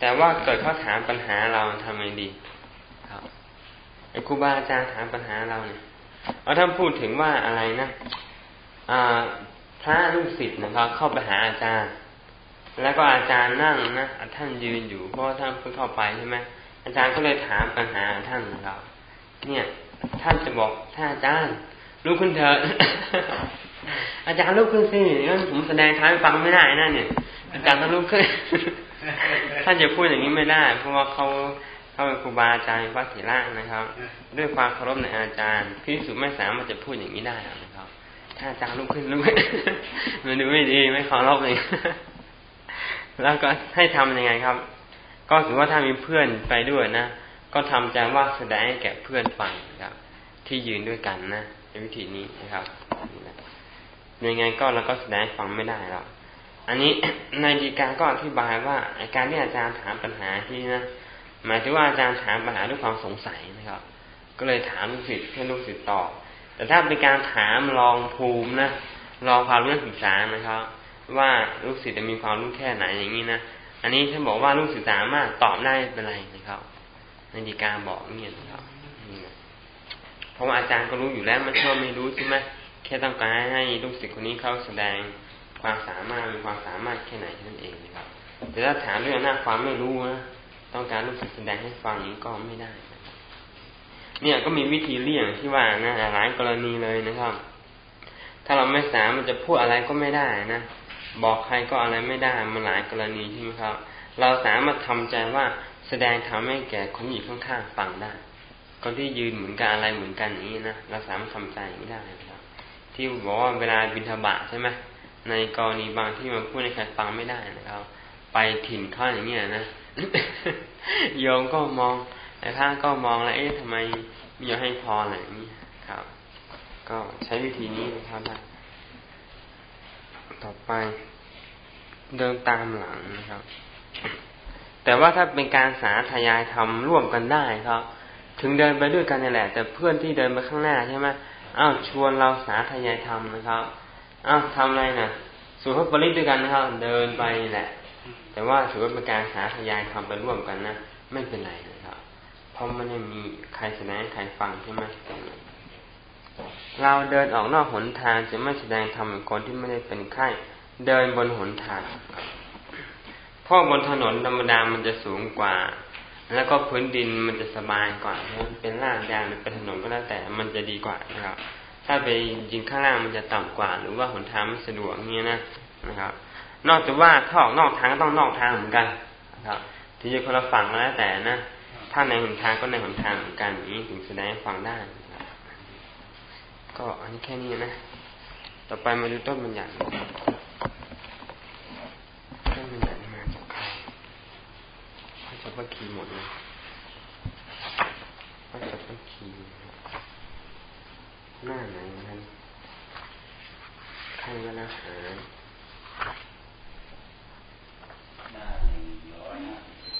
แต่ว่าเกิดเขาถามปัญหาเราทำไงดีครับไอ้ครูบาอาจารย์ถามปัญหาเราเนี่ยเอาท่านพูดถึงว่าอะไรนะพระลูกศิษย์นะครับ เข้าไปหาอาจารย์ แล้วก็อาจารย์นั่งนะท่านยืนอยู่เพราะท่านเพิ่งเข้าไปใช่ไหมอาจารย์ก็เลยถามปัญหาท่านนะครับ เนี่ย ท่านจะบอกท่านอาจารย์ลุกขึ้นเถอะอาจารย์ลุกขึ้นสิงั้นผมแสดงท้ายฟังไม่ได้นะเนี่ยอาจารย์ต้องลุกขึ้น ท่านจะพูดอย่างนี้ไม่ได้เพราะว่าเขาเขาเป็นครูบาอาจารย์พระเถระนะครับ ด้วยความเคารพในอาจารย์พิสุไม่สามารถจะพูดอย่างนี้ได้นะครับ ถ้าอาจารย์ลุกขึ้นลุกมันดูไม่ดีไม่เคารพเลยแล้วก็ให้ทํำยังไงครับ ก็ถือว่าถ้ามีเพื่อนไปด้วยนะก็ทำใจว่าแสดงให้แก่เพื่อนฟังนะครับ ที่ยืนด้วยกันนะในวิธีนี้นะครับยังไงก็เราก็แสดงฟังไม่ได้แล้ว อันนี้ในดีการก็อธิบายว่าการที่อาจารย์ถามปัญหาที่นะหมายถึงว่าอาจารย์ถามปัญหาด้วยความสงสัยนะครับ ก็เลยถามลูกศิษย์ให้ลูกศิษย์ตอบแต่ถ้าเป็นการถามลองภูมินะลองความรู้ศึกษานะครับ ว่าลูกศิษย์จะมีความรู้แค่ไหนอย่างนี้นะอันนี้ท่านบอกว่าลูกศิษย์สามารถตอบได้เป็นไรนะครับในดีการบอกเนี่ยนะครับเพราะว่าอาจารย์ก็รู้อยู่แล้วม่ใช่ไม่รู้ใช่ไหมแค่ต้องการให้ลูกศิษย์คนนี้เข้าแสดง ความสามารถมีความสามารถแค่ไหนนั่นเองนะครับ แต่ถ้าถามด้วยหน้าความไม่รู้นะต้องการลูกศิษย์แสดงให้ฟังนี้ก็ไม่ได้เนี่ยก็มีวิธีเลี่ยงที่ว่านะหลายกรณีเลยนะครับ ถ้าเราไม่สามารถจะพูดอะไรก็ไม่ได้นะบอกใครก็อะไรไม่ได้มันหลายกรณีใช่ไหมครับ เราสามารถทำใจว่าแสดงทำให้แก่คนอยู่ข้างๆฟังได้คนที่ยืนเหมือนกันอะไรเหมือนกันอย่างนี้นะเราสามารถทำใจไม่ได้นะครับ ที่บอกว่าเวลาบินทบาทใช่ไหม ในกรณีบางที่มันพูดให้ใครฟังไม่ได้นะครับ ไปถิ่นข้าอย่างเงี้ยนะโยมก็มองแต่ข้าก็มองแล้วเอ๊ะทำไมมีให้พออะไรอย่างนี้ครับ ก็ใช้วิธีนี้นะครับต่อไปเดินตามหลังนะครับ แต่ว่าถ้าเป็นการสาธยายทำร่วมกันได้ครับ ถึงเดินไปด้วยกันนี่แหละ แต่เพื่อนที่เดินไปข้างหน้าใช่ไหมอ้าวชวนเราสาธยายทำนะครับ อ้าวทำอะไรนะสูตรพระปริด้วยกันนะครับ เดินไปแหละ แต่ว่าถือว่าเป็นการสาธยายทำไปร่วมกันนะไม่เป็นไรนะครับเพราะไม่ได้มีใครแสดงใครฟังใช่ไหมเราเดินออกนอกหนทางจะไม่แสดงธรรมคนที่ไม่ได้เป็นไข้เดินบนหนทางเพราะบนถนนธรรมดามันจะสูงกว่า แล้วก็พื้นดินมันจะสบายกว่าเป็นลาดยางหรือเป็นถนนก็แล้วแต่มันจะดีกว่านะครับ ถ้าไปยิงข้างล่างมันจะต่ำกว่า หรือว่าหนทางไม่สะดวกเงี้ยนะนะครับ นอกจากว่าถ้าออกนอกทางก็ต้องนอกทางเหมือนกันนะครับที่จะคนละฝั่งแล้วแต่นะถ้าในหนทางก็ในหนทางเหมือนกันอย่างนี้ถึงแสดงฟังได้นก็อันนี้แค่นี้นะ ต่อไปมาดูต้นบัญญัติต้นบัญญัติมาจากใครเขาจะว่าคีหมดเลยคีหน้าไหนนะครับ ขั้นวนาหารหน้าหนึ่งร้อยห้าสิบ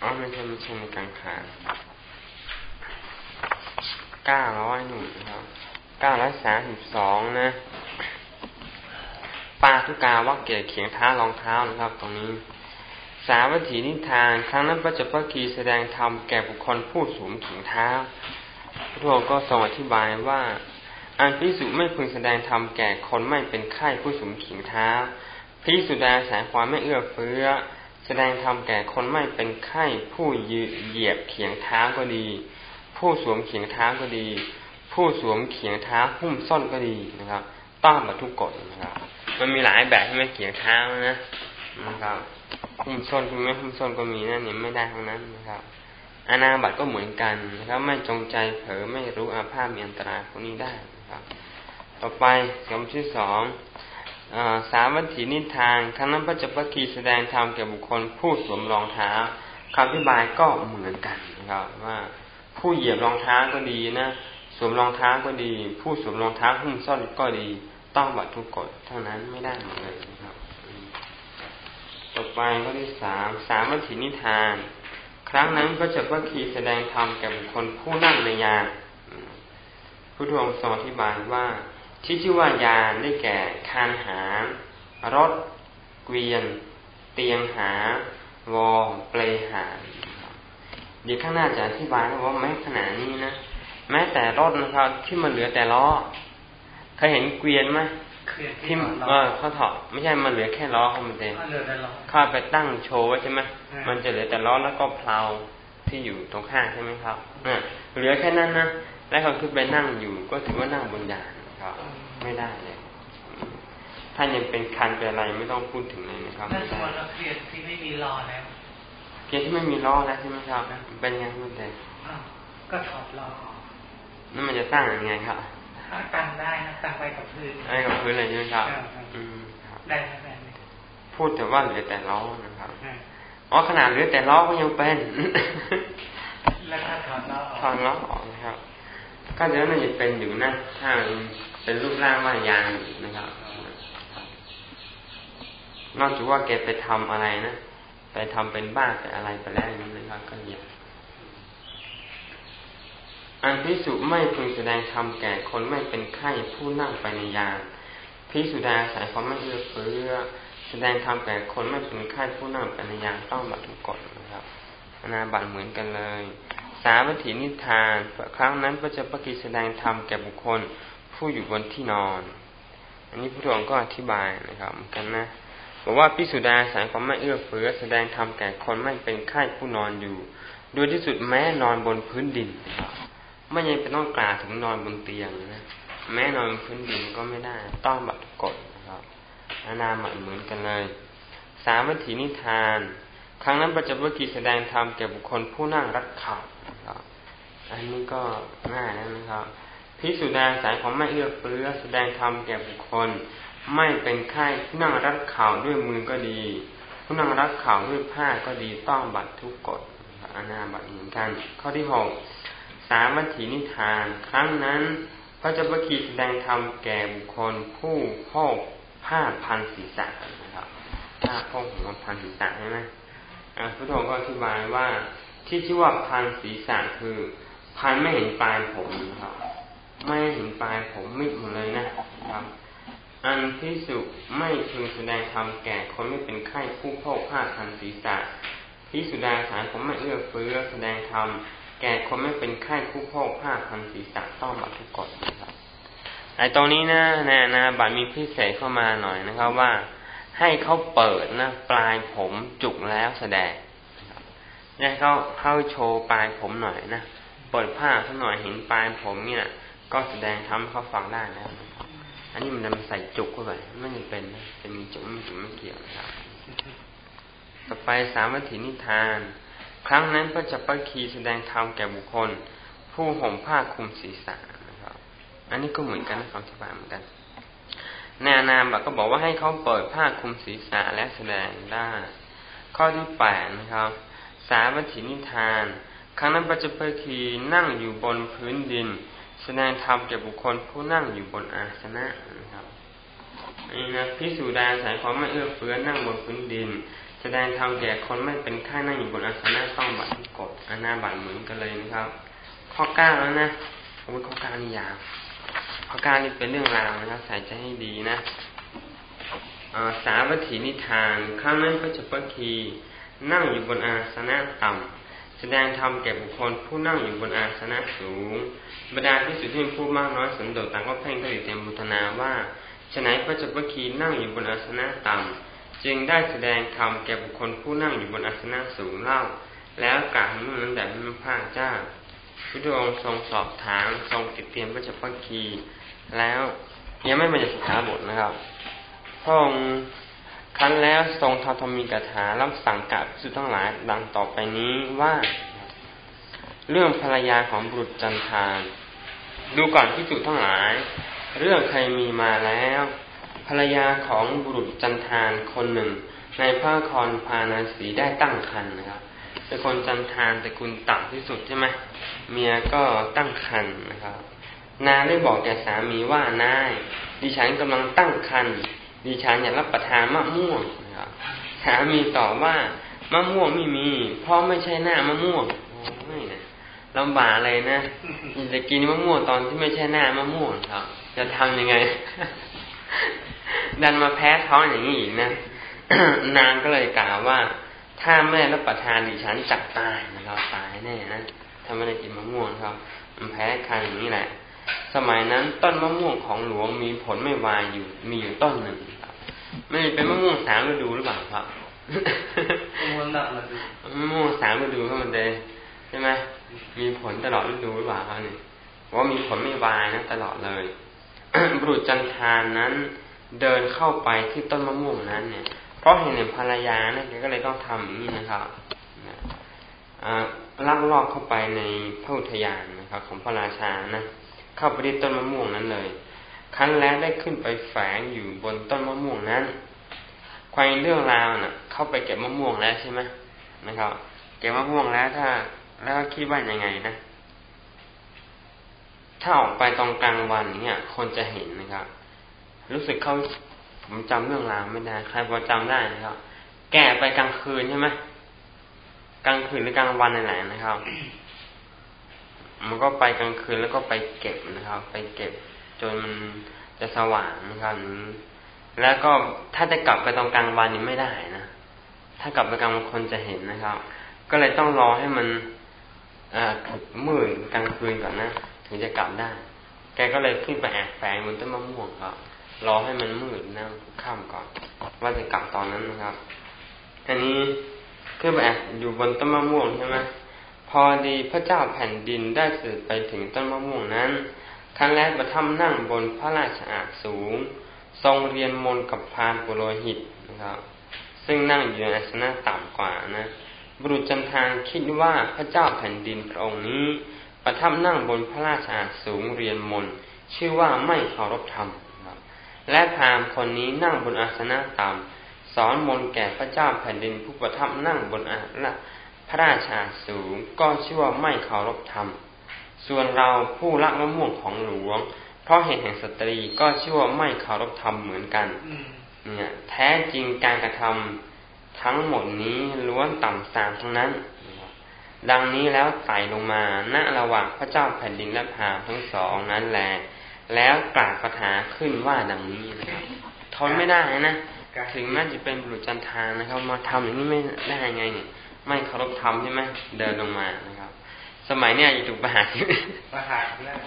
อ๋อไม่ใช่ไม่ใช่ในกลางขาเก้าร้อยหนึ่งครับเก้าร้อยสามสิบสองนะปาทุกาว่าเกศเขียงเท้ารองเท้านะครับ ตรงนี้ สาวัตถีนิทาน ครั้งนั้นพระเจ้าพระคีแสดงธรรมแก่บุคคลผู้สูงขีงเท้า พระองค์ก็ทรงอธิบายว่าอันพิสุไม่พึงแสดงธรรมแก่คนไม่เป็นไข้ผู้สูงขีงเท้าพิสุดาสายความไม่เอื้อเฟื้อ แสดงธรรมแก่คนไม่เป็นไข้ผู้เหยียบเขียงเท้าก็ดี ผู้สวมเขียงเท้าก็ดี ผู้สวมเขียงเท้าหุ้มส้นก็ดีนะครับต้องมาทุกกฎนะครับ มันมีหลายแบบที่ไม่เขียงเท้านะนะครับหุ้มส้นคือไม่หุ้มส้นก็มีนั่นนี่ไม่ได้ทั้งนั้นนะครับ อนาบัตก็เหมือนกันนะครับไม่จงใจเผลอไม่รู้อาภาพมีอันตรายพวกนี้ได้นะครับ ต่อไปคำที่สองสามวัตถีนิทานครั้งนั้นพระเจ้าพระคีแสดงธรรมแก่บุคคลผู้สวมรองเท้าคำอธิบายก็เหมือนกันนะครับว่าผู้เหยียบรองเท้าก็ดีนะสวมรองเท้าก็ดี ผู้สวมรองเท้าหุ้มส้นก็ดี ต้องบัตรทุกกฎเท่านั้นไม่ได้เลยนะครับ ต่อไปข้อที่สามสามวัตถินิทาน ครั้งนั้นก็จะว่าคีแสดงธรรมแก่บุคคลผู้นั่งในยานผู้ทวงสอนอธิบายว่า ที่ชื่อว่ายานได้แก่คานหารถ เกวียน เตียงหาวอเปลหาเดี๋ยวข้างหน้าจะอธิบายนะว่าแม้ขนาดนี้นะแม้แต่รถนะครับที่มันเหลือแต่ล้อเคยเห็นเกวียนไหม ที่เออเขาถอดไม่ใช่มันเหลือแค่ล้อเขามันเต็มเข้าไปตั้งโชว์ไว้ใช่ไหมมันจะเหลือแต่ล้อแล้วก็เพลาที่อยู่ตรงข้างใช่ไหมครับเนี่ยเหลือแค่นั้นนะแล้วเขาขึ้นไปนั่งอยู่ก็ถือว่านั่งบนยานครับ ไม่ได้เลยถ้ายังเป็นคันเป็นอะไรไม่ต้องพูดถึงเลยนะครับไม่ได้เกวียนที่ไม่มีล้อแล้วเกวียนที่ไม่มีล้อแล้วใช่ไหมครับ เป็นยังไงคุณเต้ก็ถอดล้อนั่นมันจะตั้งยังไงครับ ตั้งได้นะตั้งไว้กับพื้นไว้กับพื้นเลยใช่ไหมครับอืมได้ไหมพูดแต่ว่าเหลือแต่ล้อนะครับอ๋อขนาดเหลือแต่ล้อก็ยังเป็นแล้วถ้าถอดล้อถอดล้อออกนะครับ ก็เดี๋ยวมันจะเป็นอยู่นะถ้าเป็นรูปร่างว่ายางนะครับนอกจากว่าแกไปทำอะไรนะไปทำเป็นบ้าไปอะไรไปแล้วอย่างนี้นะครับก็เหยียบ อันพิสุไม่พึงแสดงธรรมแก่คนไม่เป็นไข้ผู้นั่งไปในยานพิสุดาสายความไม่เอื้อเฟื้อแสดงธรรมแก่คนไม่เป็นไข้ผู้นั่งไปในยานต้องบัตรทุกกฎนะครับอนาบัตเหมือนกันเลย สาวัถีนิทานครั้งนั้นพระเจ้าปกิแสดงธรรมแก่บุคคลผู้อยู่บนที่นอน อันนี้พระองค์ก็อธิบายนะครับเหมือนกันนะบอกว่าพิสุดาสายความไม่เอื้อเฟื้อแสดงธรรมแก่คนไม่เป็นไข้ผู้นอนอยู่ โดยที่สุดแม้นอนบนพื้นดินนะครับ ไม่ยังเป็นต้องกล่าวถึงนอนบนเตียงนะแม้นอนพื้นดินก็ไม่ได้ ต้องบัตรกฎนะครับอานามเหมือนกันเลย สามวัตถีนิทาน ครั้งนั้นปัจจุบันกีแสดงธรรมแก่บุคคลผู้นั่งรัดเข่านะครับอันนี้ก็ง่ายแล้วนะครับพิสุดาสายของไม่เอื้อเฟื้อแสดงธรรมแก่บุคคล ไม่เป็นไข้ผู้นั่งรัดเข่าด้วยมือก็ดีผู้นั่งรัดเข่าด้วยผ้าก็ดีต้องบัตรทุกกฎอานาบัตเหมือนกัน ข้อที่หก สามัถีนิทาน ครั้งนั้น พระเจ้าพระคีแสดงธรรมแก่บุคคลผู้พกผ้าพันศีรษะนะครับผ้าพกหัวพันศีรษะใช่ไหมพระองค์ก็อธิบายว่าที่ชื่อว่าพันศีรษะคือ พันไม่เห็นปลายผมนะครับ ไม่เห็นปลายผมมิดหมดเลยนะครับ อันที่สุไม่พึงแสดงธรรมแก่คนไม่เป็นไข้ผู้พกผ้าพันศีรษะพิสุดาสารผมไม่เอื้อเฟื้อแสดงธรรม แก่คนไม่เป็นไข้ผู้โภคผ้าพันศีรษะต้องบัตรทุกกฎนะครับไอ้ตรงนี้นะนะนะบัตมีพิเศษเข้ามาหน่อยนะครับว่าให้เขาเปิดนะปลายผมจุกแล้วแสดงนี่เขาเข้าโชว์ปลายผมหน่อยนะเปิดผ้าสักหน่อยเห็นปลายผมเนี่ย ก็แสดงทำเขาฟังได้นะครับอันนี้มันจะใส่จุกเข้าไปไม่จำเป็นนะจะมีจุกไม่จุกไม่เกี่ยวนะครับ ต่อไปสามวัตถินิทาน ครั้งนั้นพระจักรคีแสดงธรรมแก่บุคคล ผู้ห่มผ้าคลุมศีรษะนะครับ อันนี้ก็เหมือนกันนะคำอธิบายเหมือนกันนานาบก็บอกว่าให้เขาเปิดผ้าคลุมศีรษะและแสดงได้ ข้อที่แปดนะครับ สาวัตถินิทาน ครั้งนั้นปัจจุบันคีนั่งอยู่บนพื้นดิน แสดงธรรมแก่บุคคลผู้นั่งอยู่บนอาสนะนะครับนี่นะพิสูจน์อาศัยความไม่เอื้อเฟื้อนั่งบนพื้นดิน แสดงธรรมแก่คนไม่เป็นข้านั่งอยู่บนอาสนะต้องบัตรกดอนาบัตรเหมือนกันเลยนะครับ ข้อเก้าแล้วนะโอ้ข้อเก้านี่ยาวข้อเก้านี่เป็นเรื่องราวนะครับใส่ใจให้ดีนะสาวัตถีนิทานข้างนั้นพระจุปคีนั่งอยู่บนอาสนะต่ำแสดงธรรมแก่บุคคลผู้นั่งอยู่บนอาสนะสูงบรรดาพิสุทธิ์ที่ผู้มากน้อยสันโดษต่างก็เพ่งเข้าอยู่เต็มบุตนาว่าฉนัยพระจุปคีนั่งอยู่บนอาสนะต่ำ จึงได้แสดงธรรมแก่บุคคลผู้นั่งอยู่บนอาสนะสูงเล่า แล้วกล่าวเมื่อนั้นแต่พระพาเจ้าพระองค์ทรงสอบถามทรงติดเตรียมพระจุปคีแล้วยังไม่มาจากสิกขาบทนะครับพระองค์ครั้นแล้วทรงทำธรรมีกถารับสั่งกับสุทั้งหลายดังต่อไปนี้ว่า เรื่องภรรยาของบุรุษจันทาน ดูก่อนพิสุทั้งหลาย เรื่องใครมีมาแล้ว ภรรยาของบุรุษจันทานคนหนึ่ง ในพระครพานาสีได้ตั้งครรภ์นะครับเป็นคนจันทานแต่คุณต่ำที่สุดใช่ไหมเมียก็ตั้งครรภ์นะครับ นางได้บอกแก่สามีว่านายดิฉันกำลังตั้งครรภ์ดิฉันอยากรับประทานมะม่วงนะครับสามีตอบว่ามะม่วงไม่มีเพราะไม่ใช่หน้ามะม่วงโอ้ยนะลำบากเลยนะจะกินมะม่วงตอนที่ไม่ใช่หน้ามะม่วงครับ จะทำยังไง ดันมาแพ้ท้องอย่างนี้อีกนะนางก็เลยกล่าวว่า ถ้าแม่รับประทานดิฉันจับตายนะครับตายแน่นะถ้าไม่ได้กินมะม่วงครับมันแพ้คันอย่างนี้แหละ สมัยนั้นต้นมะม่วงของหลวงมีผลไม่วายอยู่มีอยู่ต้นหนึ่งครับไม่เป็นมะม่วงสามฤดูหรือเปล่าครับมะม่วงหนักฤดูมะม่วงสามฤดูก็มันเดใช่ไหมมีผลตลอดฤดูหรือเปล่าครับนี่ว่ามีผลไม่วายนะตลอดเลยบุรุษจันทานนั้น เดินเข้าไปที่ต้นมะม่วงนั้นเนี่ย เพราะเห็นเห็นภรรยาเนะแกก็เลยต้องทำอย่างนี้นะครับลักลอบเข้าไปในพระอุทยานนะครับ ของพระราชานะเข้าไปที่ต้นมะม่วงนั้นเลย ครั้นแล้วได้ขึ้นไปแฝงอยู่บนต้นมะม่วงนั้นควายเรื่องราวน่ะ เข้าไปเก็บมะม่วงแล้วใช่ไหมนะครับ เก็บมะม่วงแล้วถ้า แล้วคิดว่ายังไงนะถ้าออกไปตอนกลางวันเนี่ยคนจะเห็นนะครับ รู้สึกเขาผมจำเรื่องราวไม่ได้ใครพอจำได้นะครับ แก่ไปกลางคืนใช่ไหมกลางคืนหรือกลางวันไรนะครับ มันก็ไปกลางคืนแล้วก็ไปเก็บนะครับ ไปเก็บจนมันจะสว่างนะครับแล้วก็ถ้าจะกลับไปตอนกลางวันนี่ไม่ได้นะถ้ากลับไปกลางวันคนจะเห็นนะครับ ก็เลยต้องรอให้มันมืดกลางคืนก่อนนะถึงจะกลับได้ แกก็เลยขึ้นไปแอบแฝงบนต้นมะม่วงครับ รอให้มันมืดนะข้ามก่อน ว่าจะกลับตอนนั้นนะครับอันนี้ขึ้นไปแอบอยู่บนต้นมะม่วงใช่ไหมพอดีพระเจ้าแผ่นดินได้สืบไปถึงต้นมะม่วงนั้น ครั้งแรกประทับนั่งบนพระราชอาณสูง ทรงเรียนมนกับพานปุโรหิตนะครับ ซึ่งนั่งอยู่ในอาสนะต่ำกว่านะ บุรุษจันทางคิดว่าพระเจ้าแผ่นดินพระองค์นี้ ประทับนั่งบนพระราชอาณสูงเรียนมนชื่อว่าไม่เคารพธรรม และพราหมณ์คนนี้นั่งบนอาสนะต่ำสอนมนแก่พระเจ้าแผ่นดินผู้ประทับนั่งบนอาสนะพระราชาสูงก็ชื่อว่าไม่เคารพธรรม ส่วนเราผู้รักมะม่วงของหลวง เพราะเห็นแห่งสตรีก็ชื่อว่าไม่เคารพธรรมเหมือนกันเนี่ยแท้จริงการกระทำทั้งหมดนี้ล้วนต่ำสามทั้งนั้น ดังนี้แล้วไต่ลงมาณระหว่างพระเจ้าแผ่นดินและพาทั้งสองนั้นแหละ แล้วกล่าวคาถาขึ้นว่าดังนี้นะครับทนไม่ได้นะถึงแม้จะเป็นบุรุษจันทานนะครับ มาทำอย่างนี้ไม่ได้ไงเนี่ย ไม่เคารพธรรมใช่ไหมเดินลงมานะครับ สมัยเนี้ยอยู่ถูกประหารประหารแล้ว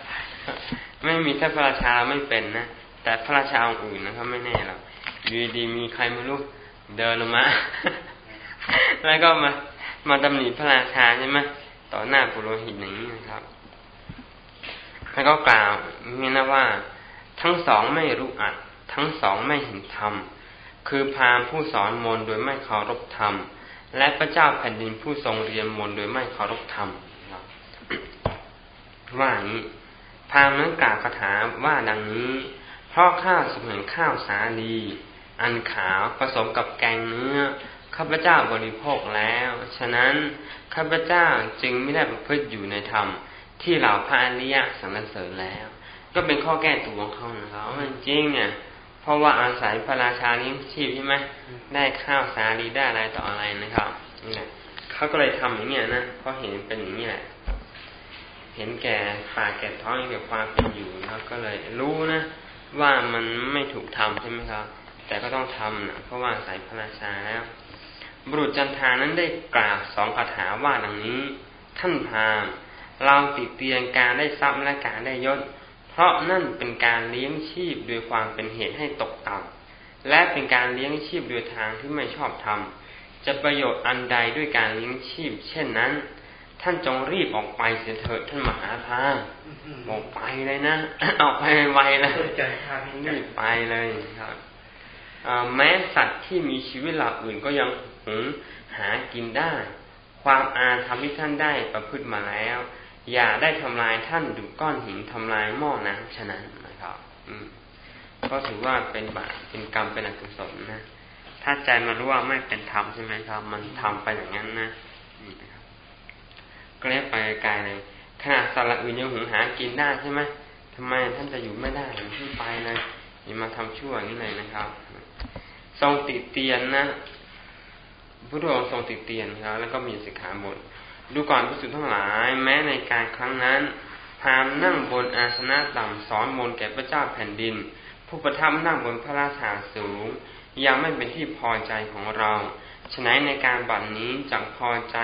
ไม่มีแค่พระราชาไม่เป็นนะแต่พระราชาองค์อื่นนะครับไม่แน่หรอกอยู่ดีมีใครไม่รู้เดินลงมา แล้วก็มามาตำหนิพระราชาใช่ไหมต่อหน้าปุโรหิตอย่างนี้นะครับ แล้วก็กล่าวมีนะว่า ทั้งสองไม่รู้อัดทั้งสองไม่เห็นธรรมคือพราหมณ์ผู้สอนมนโดยไม่เคารพธรรม และพระเจ้าแผ่นดินผู้ทรงเรียนมนโดยไม่เคารพธรรมว่าอย่างนี้พราหมณ์นั้นกล่าวคาถาว่าดังนี้ เพราะข้าวสมเหมือนข้าวสาลี อันขาวผสมกับแกงเนื้อข้าพเจ้าบริโภคแล้ว ฉะนั้นข้าพเจ้าจึงไม่ได้ประพฤติอยู่ในธรรม ที่เหล่าพระอริยะสรรเสริญแล้ว ก็เป็นข้อแก้ตัวของเขานะครับจริงเนี่ยเพราะว่าอาศัยพระราชาเลี้ยงชีพใช่ไหมได้ข้าวสาลีได้อะไรต่ออะไรนะครับนี่แหละเขาก็เลยทำอย่างเงี้ยนะเพราะเห็นเป็นอย่างนี้แหละ เห็นแก่ปากแก่ท้องเห็นแก่ความเป็นอยู่แล้วก็เลยรู้นะว่ามันไม่ถูกทำใช่ไหมครับ แต่ก็ต้องทำนะเพราะว่าสายพระราชาแล้วบุรุษจันทานั้นได้กล่าวสองคาถาว่าดังนี้ ท่านพาม เราติดเตียงการได้ทรัพย์และการได้ยศ เพราะนั่นเป็นการเลี้ยงชีพโดยความเป็นเหตุให้ตกต่ำและเป็นการเลี้ยงชีพโดยทางที่ไม่ชอบทำจะประโยชน์อันใดด้วยการเลี้ยงชีพ เช่นนั้น ท่านจงรีบออกไปเสียเถิดท่านมหาพาบอกไปเลยนะออกไปไวเลยรีบไปเลยครับแม้สัตว์ที่มีชีวิตหลักอื่นก็ยังหุงหากินได้ ความอาทำให้ท่านได้ประพฤติมาแล้ว อย่าได้ทำลายท่านดูก้อนหินทำลายหม้อน้ำฉะนั้นนะครับ อืมก็ถือว่าเป็นบาปเป็นกรรมเป็นอกุศลนะ ถ้าใจมันรู้ว่าไม่เป็นธรรมใช่ไหมครับ มันทำไปอย่างนั้นนะก็เรียกไปไกลเลยขนาดสัตว์อื่นยังหุงหากินได้ใช่ไหมทำไมท่านจะอยู่ไม่ได้ท่านไปเลยอย่ามาทำชั่วอย่างนี้เลยนะครับ ทรงติเตียนนะพระองค์ทรงติเตียนครับ แล้วก็มีสิกขาบท ดูก่อนพิสุทั้งหลาย แม้ในการครั้งนั้นพามนั่งบนอาสนะต่ำสอนมนแก่พระเจ้าแผ่นดิน ผู้ประทับนั่งบนพระราชาสูง ยังไม่เป็นที่พอใจของเราฉะนั้นในการบัดนนี้จักพอใจ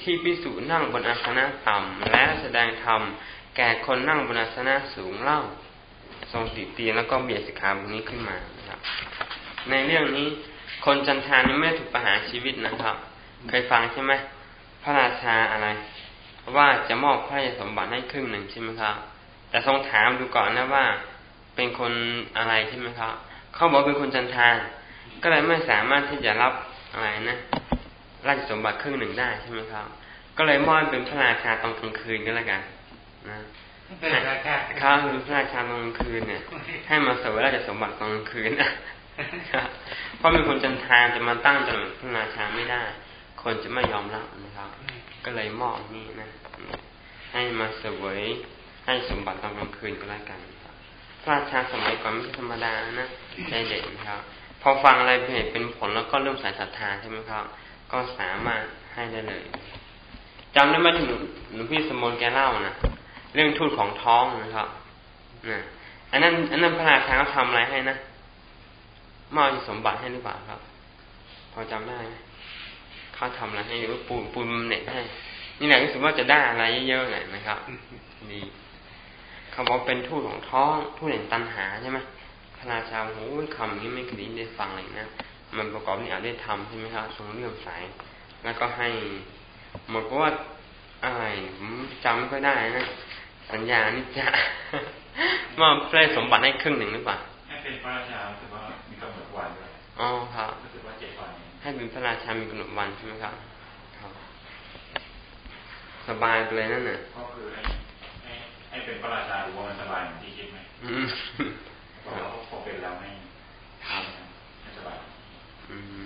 ที่พิสุนั่งบนอาสนะต่ำและแสดงธรรมแก่คนนั่งบนอาสนะสูงเล่า ทรงติเตียนแล้วก็เบียดสิกขาบทนี้ขึ้นมาครับ ในเรื่องนี้คนจันทานไม่ถูกประหารชีวิตนะครับ เคยฟังใช่ไหม ระราชาอะไร ว่าจะมอบพระราชสมบัติให้ครึ่งหนึ่งใช่ไหมครับ แต่ทรงถามดูก่อนนะว่าเป็นคนอะไรใช่ไหมครับ เขาบอกเป็นคนจันทาก็เลยไม่สามารถที่จะรับอะไรนะราชสมบัติครึ่งหนึ่งได้ใช่ไหมครับ ก็เลยมอบเป็นพระราชาตอนกลางคืนก็แล้วกันนะข้าคือพระราชาตอนกลางคืนเนี่ย ให้มาเสวยราชสมบัติตอนกลางคืนนะเพราะมีคนจันทานจะมาตั้งตำแหน่งพระราชาไม่ได้ คนจะไม่ยอมรับนะครับ ก็เลยมอบนี่นะ ให้มาเสวยให้สมบัติตอนกลางคืนก็แล้วกันพระราชาสมัยก่อนไม่ธรรมดานะใจเด็กนะครับ พอฟังอะไรเป็นเหตุเป็นผลแล้วก็เริ่มสายศรัทธาใช่ไหมครับ ก็สามารถให้ได้เลยจำได้ไหมที่หนูหนูพี่สมนแกเล่านะเรื่องทูตของท้องนะครับนะอันนั้น อันนั้นพระราชาเขาทำอะไรให้นะมอบสมบัติให้หรือเปล่าครับ พอจำได้ไหม เขาทำอะไรให้หรือว่าปูนปูนเน็ตให้ นี่แหละรู้สึกว่าจะได้อะไรเยอะๆหน่อยนะครับดีเขาบอกเป็นทูตของท้องทูตแห่งตันหาใช่ไหมพระราชาโอ้ยคำนี้ไม่เคยได้ฟังเลยนะมันประกอบนี่อาจได้ทำใช่ไหมครับทรงเลื่อมใสแล้วก็ให้หมดว่าอะไรผมจำไม่ค่อยได้นะสัญญานิจจะมอบเพื่อสมบัติให้ครึ่งหนึ่งหรือเปล่าให้เป็นพระราชาคือว่ามีกำหนดวันด้วยอ๋อครับ ให้เป็นพระราชามีกำหนดวันใช่ไหมครับครับสบายเลยนั่นน่ะก็คือให้ให้ให้เป็นพระราชาหรือว่ามันสบายเหมือนที่คิดไหมอืมเพราะว่าพอเป็นแล้วไม่ทำไม่สบายอืม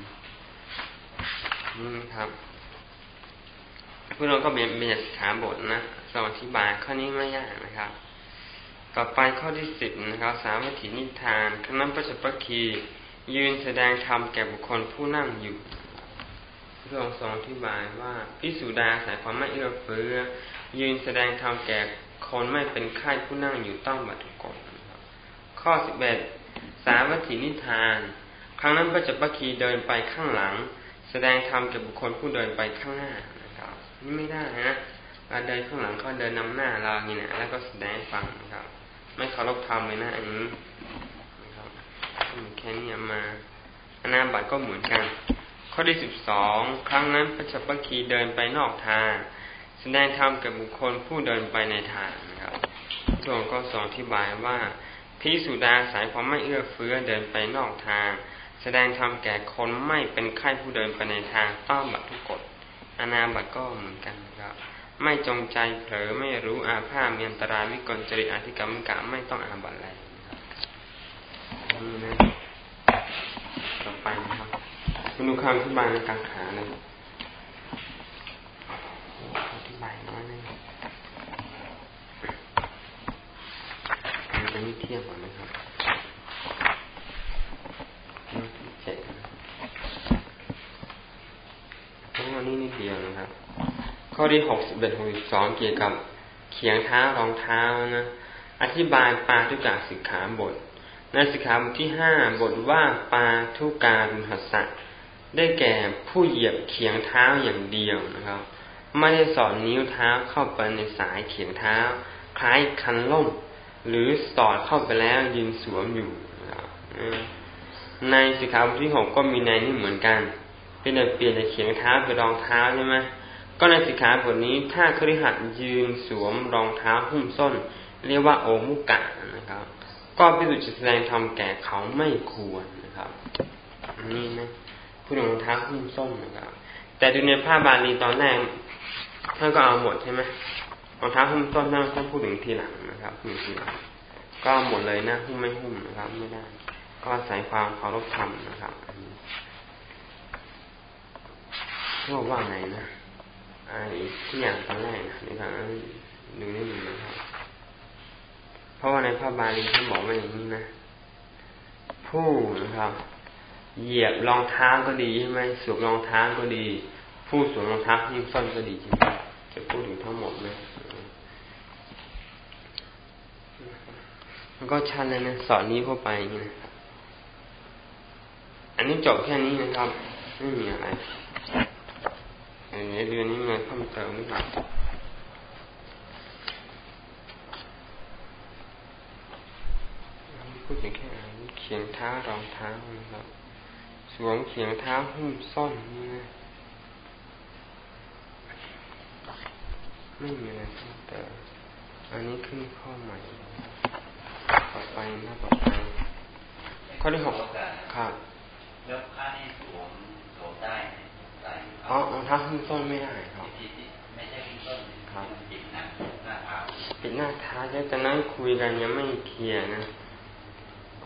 นี่ครับพวกเราก็เป็นเป็นขาบทนะสอธิบายข้อนี้ไม่ยากนะครับ ต่อไปข้อที่สิบนะครับ สาวัตถินิทานคณะปัจจปคี ยืนแสดงธรรมแก่บุคคลผู้นั่งอยู่พระองค์ทรงอธิบายว่าพิสุดาสายความไม่เอื้อเฟื้อ ยืนแสดงธรรมแก่คนไม่เป็นไข้ผู้นั่งอยู่ต้องบัตรกฎข้อสิบเอ็ดสาวัตถินิทาน ครั้งนั้นพระจัปคีเดินไปข้างหลัง แสดงธรรมแก่บุคคลผู้เดินไปข้างหน้านะครับนี่ไม่ได้นะกาเดินข้างหลังเขาเดินนำหน้าเราอย่างนี้นะแล้วก็แสดงฟังนะครับ ไม่เคารพธรรมเลยนะอันนี้ แค่นี้มาอนาบัตก็เหมือนกัน ข้อที่สิบสองครั้งนั้นพระชัปคีเดินไปนอกทาง แสดงธรรมกับบุคคลผู้เดินไปในทางนะครับพระองค์ก็สอนอธิบายว่าพิสุดาสายความไม่เอื้อเฟื้อเดินไปนอกทาง แสดงธรรมแก่คนไม่เป็นไข้ผู้เดินไปในทางต้องบัตทุกกฎอนาบัตก็เหมือนกันนะครับ ไม่จงใจเผลอไม่รู้อาภาพมีอันตรายวิกลจริตอธิกรรมกะไม่ต้องอาบัตอะไร นี่นะต่อไปนะครับมาดูคำอธิบายในกางขาเลยอธิบายน้อยเลยมันจะไม่เทียบก่อนนะครับเจ็ดข้อนี้นิดเดียวนะครับ ข้อที่หกสิบเอ็ดหกสิบสองเกี่ยวกับเขียงเท้ารองเท้านะ อธิบายปาทุกาสิกขาบท ในสิกขาบทที่ห้าบทว่าปาทุการหัสสะได้แก่ผู้เหยียบเขียงเท้าอย่างเดียวนะครับ ไม่ได้สอดนิ้วเท้าเข้าไปในสายเขียงเท้า คล้ายคันล่ม หรือสอดเข้าไปแล้วยืนสวมอยู่นะครับในสิกขาบทที่หกก็มีในนี้เหมือนกัน เป็นเปลี่ยนจากเขียงเท้าเป็นรองเท้าใช่ไหมก็ในสิกขาบทนี้ถ้าคริหัดยืนสวมรองเท้าหุ้มส้น เรียกว่าโอมุกะนะครับ ก็พิสูจน์แสดงธรรมแก่เขาไม่ควรนะครับนี่นะผู้รองเท้าหุ้มส้นนะครับ แต่ดูในผ้าบาลีตอนแรกท่านก็เอาหมดใช่ไหมรองเท้าหุ้มส้นท่านท่านพูดถึงทีหลังนะครับพูดทีหลังก็หมดเลยนะหุ้มไม่หุ้มนะครับ ไม่ได้ ก็อาศัยความเคารพธรรมนะครับเขาบอกว่าไงนะไอ้ที่อย่างตอนแรกนะในทางดูนิดหนึ่งนะครับ เพราะว่าในพระบาลีท่านบอกว่าอย่างนี้นะ ผู้นะครับ เหยียบรองเท้าก็ดีใช่ไหมสวมรองเท้าก็ดี ผู้สวมรองเท้ายิ่งส้นก็ดีใช่ไหมจะพูดถึงทั้งหมดนะมันก็ชันเลยนะสอนนี้เข้าไปนะอันนี้จบแค่นี้นะครับ ไม่มีอะไรในเดือนนี้มาเพิ่มเติมหรือเปล่า พูดถึงแค่เขียงเท้ารองเท้านะครับ สวมเขียงเท้าหุ้มซ่อนนี่นะไม่มีอะไรเพิ่มเติมอันนี้ขึ้นข้อใหม่ ต่อไปนะต่อไปข้อที่หกครับแล้วผ้านี่สวมสวมได้อ๋อรองเท้าขึ้นต้นไม่ได้ครับไม่ใช่ขึ้นต้นครับปิดหน้าหน้าเท้าปิดหน้าเท้าจะตอนนั้นคุยกันยังไม่เคลียร์นะ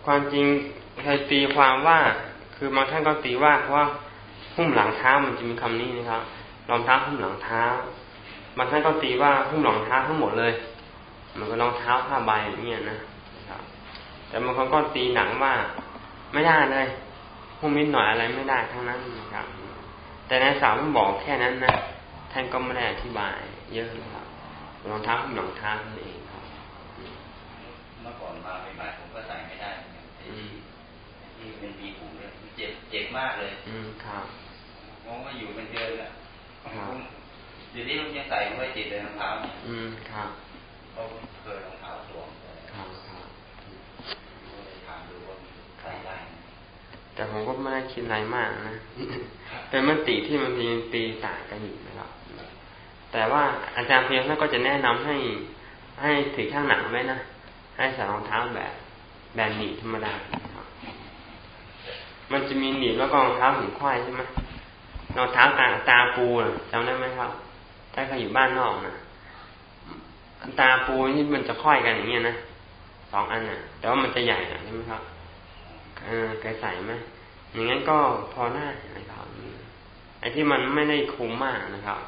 ความจริงใครตีความว่า คือบางท่านก็ตีว่าเพราะว่าหุ้มหลังเท้ามันจะมีคำนี้นะครับรองเท้าหุ้มหลังเท้าบางท่านก็ตีว่าหุ้มหลังเท้าทั้งหมดเลยมือนกับรองเท้าผ้าใบอย่างเงี้ยนะครับ แต่บางคนก็ตีหนังว่าไม่ได้เลยหุ้มนิดหน่อยอะไรไม่ได้ทั้งนั้นนะครับ แต่ในสาวมันบอกแค่นั้นนะท่านก็ไม่ได้อธิบาย เยอะนะครับรองเท้าหนองเท้านั่นเองครับ เมื่อก่อนมาใหม่ๆผมก็ใส่ไม่ได้ที่ เป็นปีผูเนี่ยเจ็บเจ็บมากเลย อืมครับมองว่าอยู่เป็นเดือนอะเดี๋ยวนี้ผมยังใส่ไม่ติดเลยรองเท้าเนี่ยอืมครับเพราะเคยรองเท้าสวมครับครับก็เลยถามดูว่าใส่ได้แต่ผมก็ไม่ได้คิดอะไรมากนะ เป็นมติที่มันทีตีต่างกันอยู่นะครับ แต่ว่าอาจารย์เพียงท่านก็จะแนะนำให้ ให้ถือข้างหนังไว้นะ ให้ใส่รองเท้าแบบ แบนหนีธรรมดาครับ มันจะมีหนีบแล้วก็รองเท้าถึงควายใช่ไหมรองเท้าตาตาปูจำได้ไหมครับ ถ้าใครอยู่บ้านนอกนะตาปูที่มันจะค่อยกันอย่างเงี้ยนะสองอันน่ะ แต่ว่ามันจะใหญ่น่อยใช่ไหมครับเออแกใส่ไหมอย่างนั้นก็พอได้นะครับไอ้ที่มันไม่ได้คุ้มมากนะครับ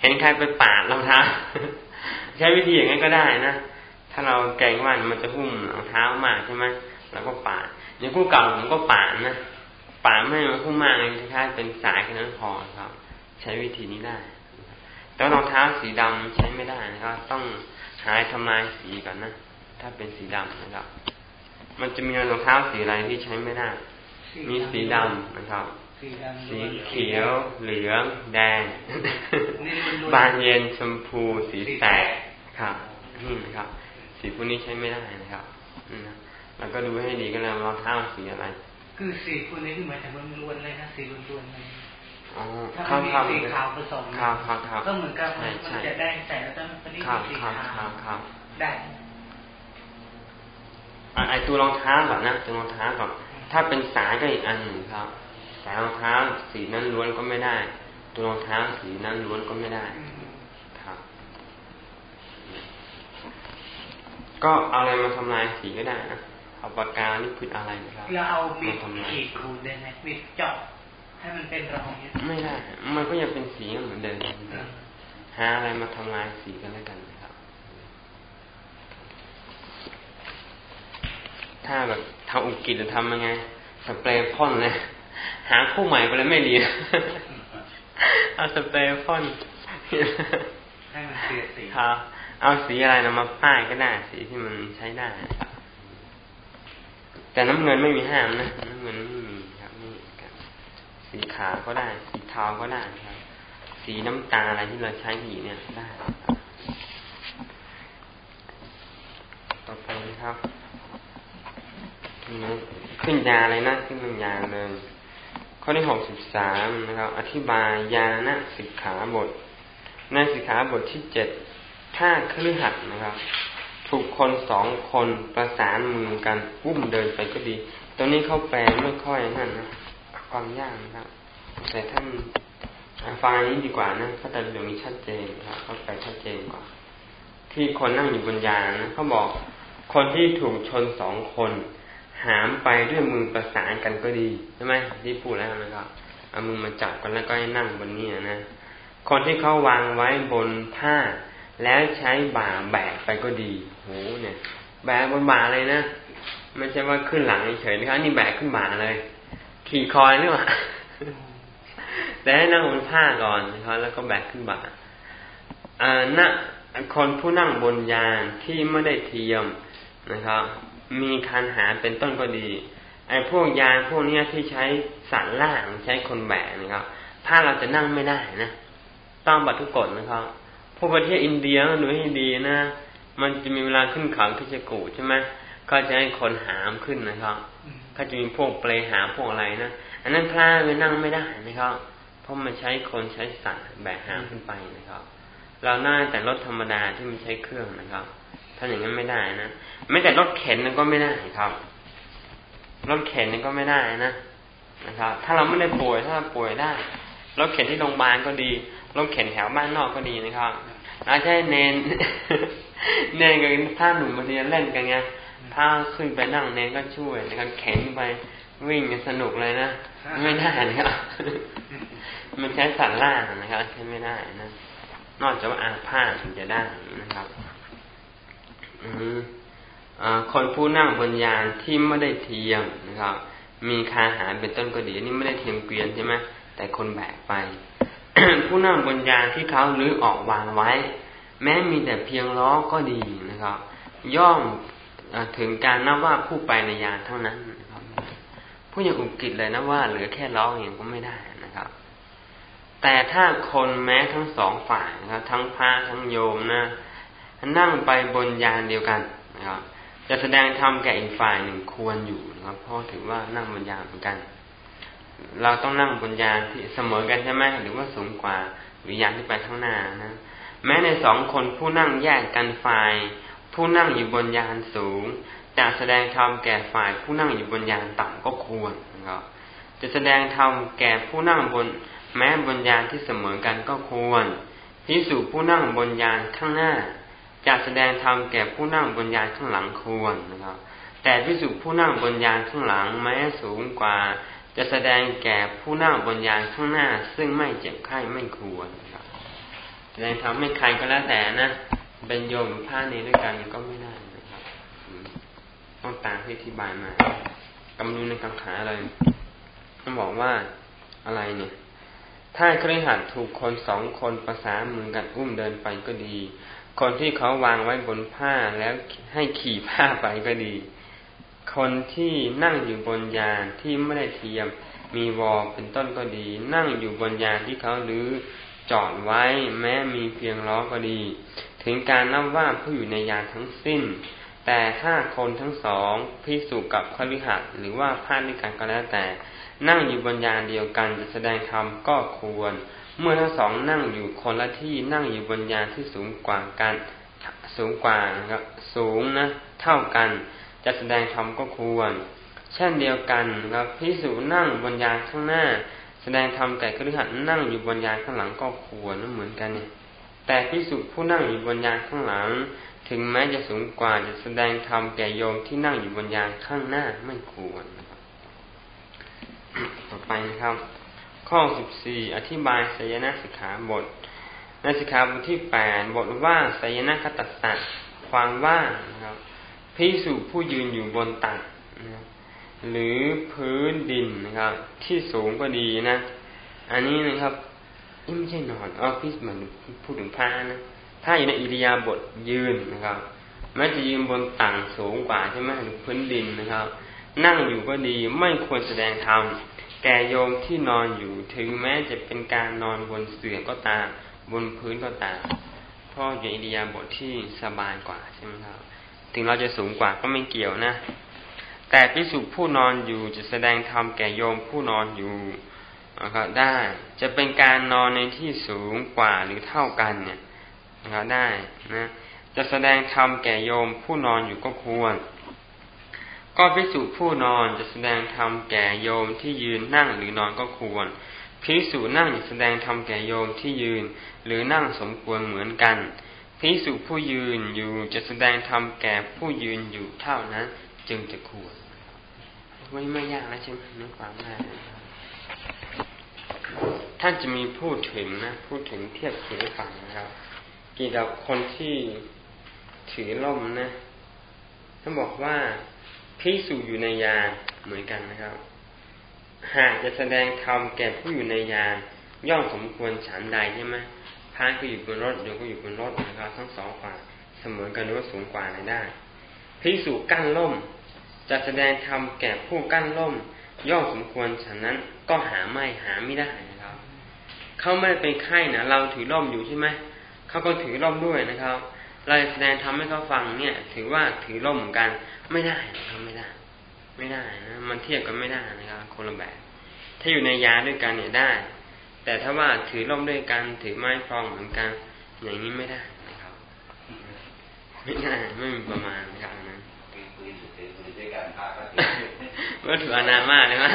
เห็นใครไปปาดรองเท้าใช้วิธีอย่างนั้นก็ได้นะถ้าเราแกงว่ามันจะหุ้มรองเท้ามากใช่ไหมเราก็ปาด อย่างคู่เก่าผมก็ปาดนะปาไม่มันหุ้มากคล้ายๆเป็นสายแค่นั้นพอครับ ใช้วิธีนี้ได้แต่รองเท้าสีดำใช้ไม่ได้นะครับต้องหายทำลายสีก่อนนะถ้าเป็นสีดำนะครับ มันจะมีรองเท้าสีอะไรที่ใช้ไม่ได้ มีสีดำนะครับ สีเขียว เหลือง แดง บานเย็นชมพู สีแตกครับนี่นะครับ สีพวกนี้ใช้ไม่ได้นะครับนะ แล้วก็ดูให้ดีก็แล้วรองเท้าสีอะไร คือสีพวกนี้คือหมายถึงมันล้วนเลยนะสีล้วนๆเลยถ้ามีสีขาวผสมก็เหมือนกับมันจะได้แต่แล้วต้องเป็นสีขาวได้ไอตัวรองเท้าก่อนนะตัวรองเท้าก่อนถ้าเป็นสายก็อีกอันหนึ่งครับสายรองเท้าสีนั้นล้วนก็ไม่ได้ ตัวรองเท้าสีนั้นล้วนก็ไม่ได้ครับ ก็เอาอะไรมาทำลายสีก็ได้นะ เอาปากกานี่คืออะไรนะครับเราเอามีดขีดขูดเลยนะมีดเจาะให้มันเป็นรองเนี้ยไม่ได้ มันก็ยังเป็นสีเหมือนเดิมหาอะไรมาทำลายสีกันแล้วกันนะครับ ถ้าแบบทำอุกิจจะทำยังไงสเปรย์พ่นเลยหาคู่ใหม่ไปเลยไม่ดีเอาสเปรย์พ่นให้มันเปลี่ยนสีครับเอาสีอะไรนะมาป้ายก็ได้สีที่มันใช้ได้ แต่น้ำเงินไม่มีห้ามนะน้ำเงินไม่มีครับนี่สีขาวก็ได้สีเทาก็ได้ครับ สีน้ำตาอะไรที่เราใช้อยู่เนี่ยได้ต่อไปนะครับขึ้นยาอะไรนะขึ้นมันยาเลยข้อที่หกสิบสามนะครับ อธิบายยาณสิกขาบทในสิกขาบทที่เจ็ดถ้าคลือหัดนะครับ ถูกคนสองคนประสานมือกันอุ้มเดินไปก็ดี ตรงนี้เขาแปลไม่ค่อยนั่นนะความยากนะครับ แต่ท่านฟังนี้ดีกว่านะเขาแต่เดี๋ยวนี้ชัดเจนครับเขาแปลชัดเจนกว่า ที่คนนั่งอยู่บนยานนะเขาบอกคนที่ถูกชนสองคน หามไปด้วยมือประสานกันก็ดีใช่ไหมที่พูดแล้วนะครับเอามือมาจับกันแล้วก็ให้นั่งบนนี้นะคนที่เขาวางไว้บนผ้า แล้วใช้บ่าแบกไปก็ดีโหเนี่ยแบกบนบ่าเลยนะไม่ใช่ว่าขึ้นหลังเฉยนะครับนี่แบกขึ้นบ่าเลย ขี่คอยนี่หว่าแต่ให้นั่งบนผ้าก่อนนะครับแล้วก็แบกขึ้นบ่าอ่านะคนผู้นั่งบนยานที่ไม่ได้เทียมนะครับ มีคันหาเป็นต้นก็ดีไอ้พวกยานพวกเนี้ยที่ใช้สันล่างใช้คนแบกนะครับ ถ้าเราจะนั่งไม่ได้นะต้องบัตทุกกฎนะครับ วกประเทศอินเดียดูให้ดีนะ มันจะมีเวลาขึ้นเขาที่จะกูใช่ไหมก็จะให้คนหามขึ้นนะครับก็จะมีพวกเปลหามพวกอะไรนะอันนั้นพระไปนั่งไม่ได้นะครับ เพราะมันใช้คนใช้สัตว์แบกหามขึ้นไปนะครับ เราหน้าแต่รถธรรมดาที่มันใช้เครื่องนะครับถ้าอย่างนั้นไม่ได้นะไม่แต่รถเข็นนั่นก็ไม่ได้ครับรถเข็นนั่นก็ไม่ได้นะนะครับ ถ้าเราไม่ได้ป่วยถ้าเราป่วยได้รถเข็นที่โรงพยาบาลก็ดีรถเข็นแถวบ้านนอกก็ดีนะครับ อาจจะเนนเนนกับท่าหนุ่มมาเรียนเล่นกันไงถ้าขึ้นไปนั่งเนนก็ช่วยนะครับเข็นไปวิ่งสนุกเลยนะไม่ได้นะครับมันใช้สันล่างนะครับใช้ไม่ได้นะนอกจากว่าอาผ้าถึงจะได้นะครับคนผู้นั่งบนยานที่ไม่ได้เทียมนะครับ มีคาหารเป็นต้นก็ดีนี่ไม่ได้เทียมเกวียนใช่ไหมแต่คนแบกไป ผู้นั่งบนยานที่เขาลื้อออกวางไว้ แม้มีแต่เพียงล้อก็ดีนะครับ ย่อมถึงการนับว่าผู้ไปในยานเท่านั้นนะครับ ผู้ยังอุกิจเลยนะว่าเหลือแค่ล้ออย่างก็ไม่ได้นะครับ แต่ถ้าคนแม้ทั้งสองฝ่ายนะครับ ทั้งพระทั้งโยมนะนั่งไปบนยานเดียวกันนะครับจะแสดงธรรมแก่อีกฝ่ายหนึ่งควรอยู่นะครับเพราะถือว่านั่งบนยานเหมือนกัน เราต้องนั่งบนยานที่เสมอกันใช่ไหมหรือว่าสูงกว่าหรือยานที่ไปข้างหน้านะแม้ในสองคนผู้นั่งแยกกันฝ่าย ผู้นั่งอยู่บนยานสูงจะแสดงธรรมแก่ฝ่ายผู้นั่งอยู่บนยานต่ำก็ควรนะครับจะแสดงธรรมแก่ผู้นั่งบน แม้บนยานที่เสมอกันก็ควรพิสูจผู้นั่งบนยานข้างหน้าจะแสดงธรรมแก่ผู้นั่งบนยานข้างหลังควรนะครับ แต่พิสุผู้นั่งบนยานข้างหลังแม้สูงกว่า จะแสดงแก่ผู้นั่งบนยานข้างหน้า ซึ่งไม่เจ็บไข้ไม่ควรครับแสดงธรรมให้ใครก็แล้วแต่นะเป็นโยมผ้านี้ด้วยกันก็ไม่ได้นะครับต้องตามที่อธิบายมากำลังในคำขาอะไรต้องบอกว่าอะไรเนี่ย ถ้าเครือขัดถูกคนสองคนประสานมือกันอุ้มเดินไปก็ดี คนที่เขาวางไว้บนผ้าแล้วให้ขี่ผ้าไปก็ดี คนที่นั่งอยู่บนยานที่ไม่ได้เทียม มีวอเป็นต้นก็ดี นั่งอยู่บนยานที่เขาลื้อจอดไว้แม้มีเพียงล้อก็ดี ถึงการนับว่าผู้อยู่ในยานทั้งสิ้น แต่ถ้าคนทั้งสองพิสูจกับคฤหัสหรือว่าพาดด้วยกันก็แล้วแต่ นั่งอยู่บนยานเดียวกันจะแสดงธรรมก็ควร เมื่อทั้งสองนั่งอยู่คนละที่นั่งอยู่บนยานที่สูงกว่ากันสูงกว่าสูงนะ เท่ากัน จะแสดงธรรมก็ควร เช่นเดียวกันครับพิสูจนั่งบนยานข้างหน้า แสดงธรรมแก่คฤหัสถ์นั่งอยู่บนยานข้างหลังก็ควรนั่นเหมือนกันเนี่ยแต่พิสุผู้นั่งอยู่บนยานข้างหลัง ถึงแม้จะสูงกว่าจะแสดงธรรมแก่โยมที่นั่งอยู่บนยานข้างหน้าไม่ควรต่อไปนะครับ ข้อสิบสี่อธิบายสยนาสิกขาบท ในสิกขาบทที่แปดบทว่าสยนาคตัสสะความว่างนะครับ พิสุผู้ยืนอยู่บนตักหรือพื้นดินนะครับ ที่สูงก็ดีนะ อันนี้นะครับไม่ใช่นอนอ๋อพี่เหมือนพูดถึงผ้านะถ้าอยู่ในอิริยาบถยืนนะครับแม้จะยืนบนต่างสูงกว่าใช่ไหมหรือพื้นดินนะครับ นั่งอยู่ก็ดีไม่ควรแสดงธรรมแก่โยมที่นอนอยู่ถึงแม้จะเป็นการนอนบนเสื่อก็ตามบนพื้นก็ตามเพราะอยู่อิริยาบถที่สบายกว่าใช่ไหมครับ ถึงเราจะสูงกว่าก็ไม่เกี่ยวนะ แต่พิสุผู้นอนอยู่จะแสดงธรรมแก่โยมผู้นอนอยู่ก็ได้จะเป็นการนอนในที่สูงกว่าหรือเท่ากันเนี่ยก็ได้นะจะแสดงธรรมแก่โยมผู้นอนอยู่ก็ควร ก็พิสุผู้นอนจะแสดงธรรมแก่โยมที่ยืนนั่งหรือนอนก็ควรพิสุนั่งจะแสดงธรรมแก่โยมที่ยืน หรือนั่งสมควรเหมือนกัน พิสุผู้ยืนอยู่จะแสดงธรรมแก่ผู้ยืนอยู่เท่านั้น จึงจะควรไม่ไม่ยากนะใช่ไหมนึกความง่ายท่านจะมีพูดถึงนะพูดถึงเทียบเคียงฟังนะครับเกี่ยวกับคนที่ถือล่มนะท่านบอกว่าพิสูอยู่ในยานเหมือนกันนะครับ หากจะแสดงธรรมแก่ผู้อยู่ในยานย่อมสมควรฉันใดใช่ไหม พานก็อยู่บนรถโยก็อยู่บนรถนะครับ ทั้งสองฝ่ายเสมอกันหรือว่าสูงกว่าในได้พิสูจกั้นล่มจะแสดงธรรมแก่ผู้กั้นล่ม ย่อมสมควรฉันนั้นก็หาไม่หาไม่ได้นะครับเขาไม่ได้เป็นไข้นะเราถือล่มอยู่ใช่ไหมเขาก็ถือร่มด้วยนะครับเราแสดงทำให้เขาฟังเนี่ย ถือว่าถือร่มเหมือนกัน ไม่ได้นะครับไม่ได้ ไม่ได้นะมันเทียบกันไม่ได้นะครับคนละแบบถ้าอยู่ในยาด้วยกันเนี่ยได้ แต่ถ้าว่าถือร่มด้วยกันถือไม้ฟองเหมือนกัน อย่างนี้ไม่ได้นะครับไม่ได้ไม่มีประมาณนะครับนั้นว่าถืออานามากเลยว่า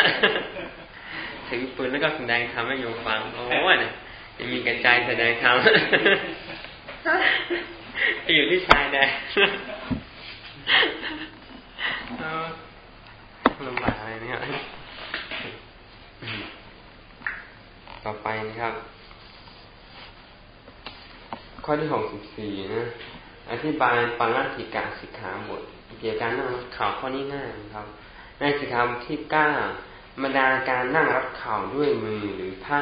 ถือปืนแล้วก็แสดงทำให้โยมฟังโอ้ยเนี่ยมีกระจายแสดงธรรมอยู่ที่ชายแดนลำบากอะไรเนี่ย ต่อไปนะครับ ข้อที่หกสิบสี่นะ อธิบายปารัติกาสิกขาบทเกี่ยวกับการนั่งรับข่าวข้อนี้ง่ายนะครับ ในสิกขาบทที่เก้าบรรดาการนั่งรับข่าวด้วยมือหรือผ้า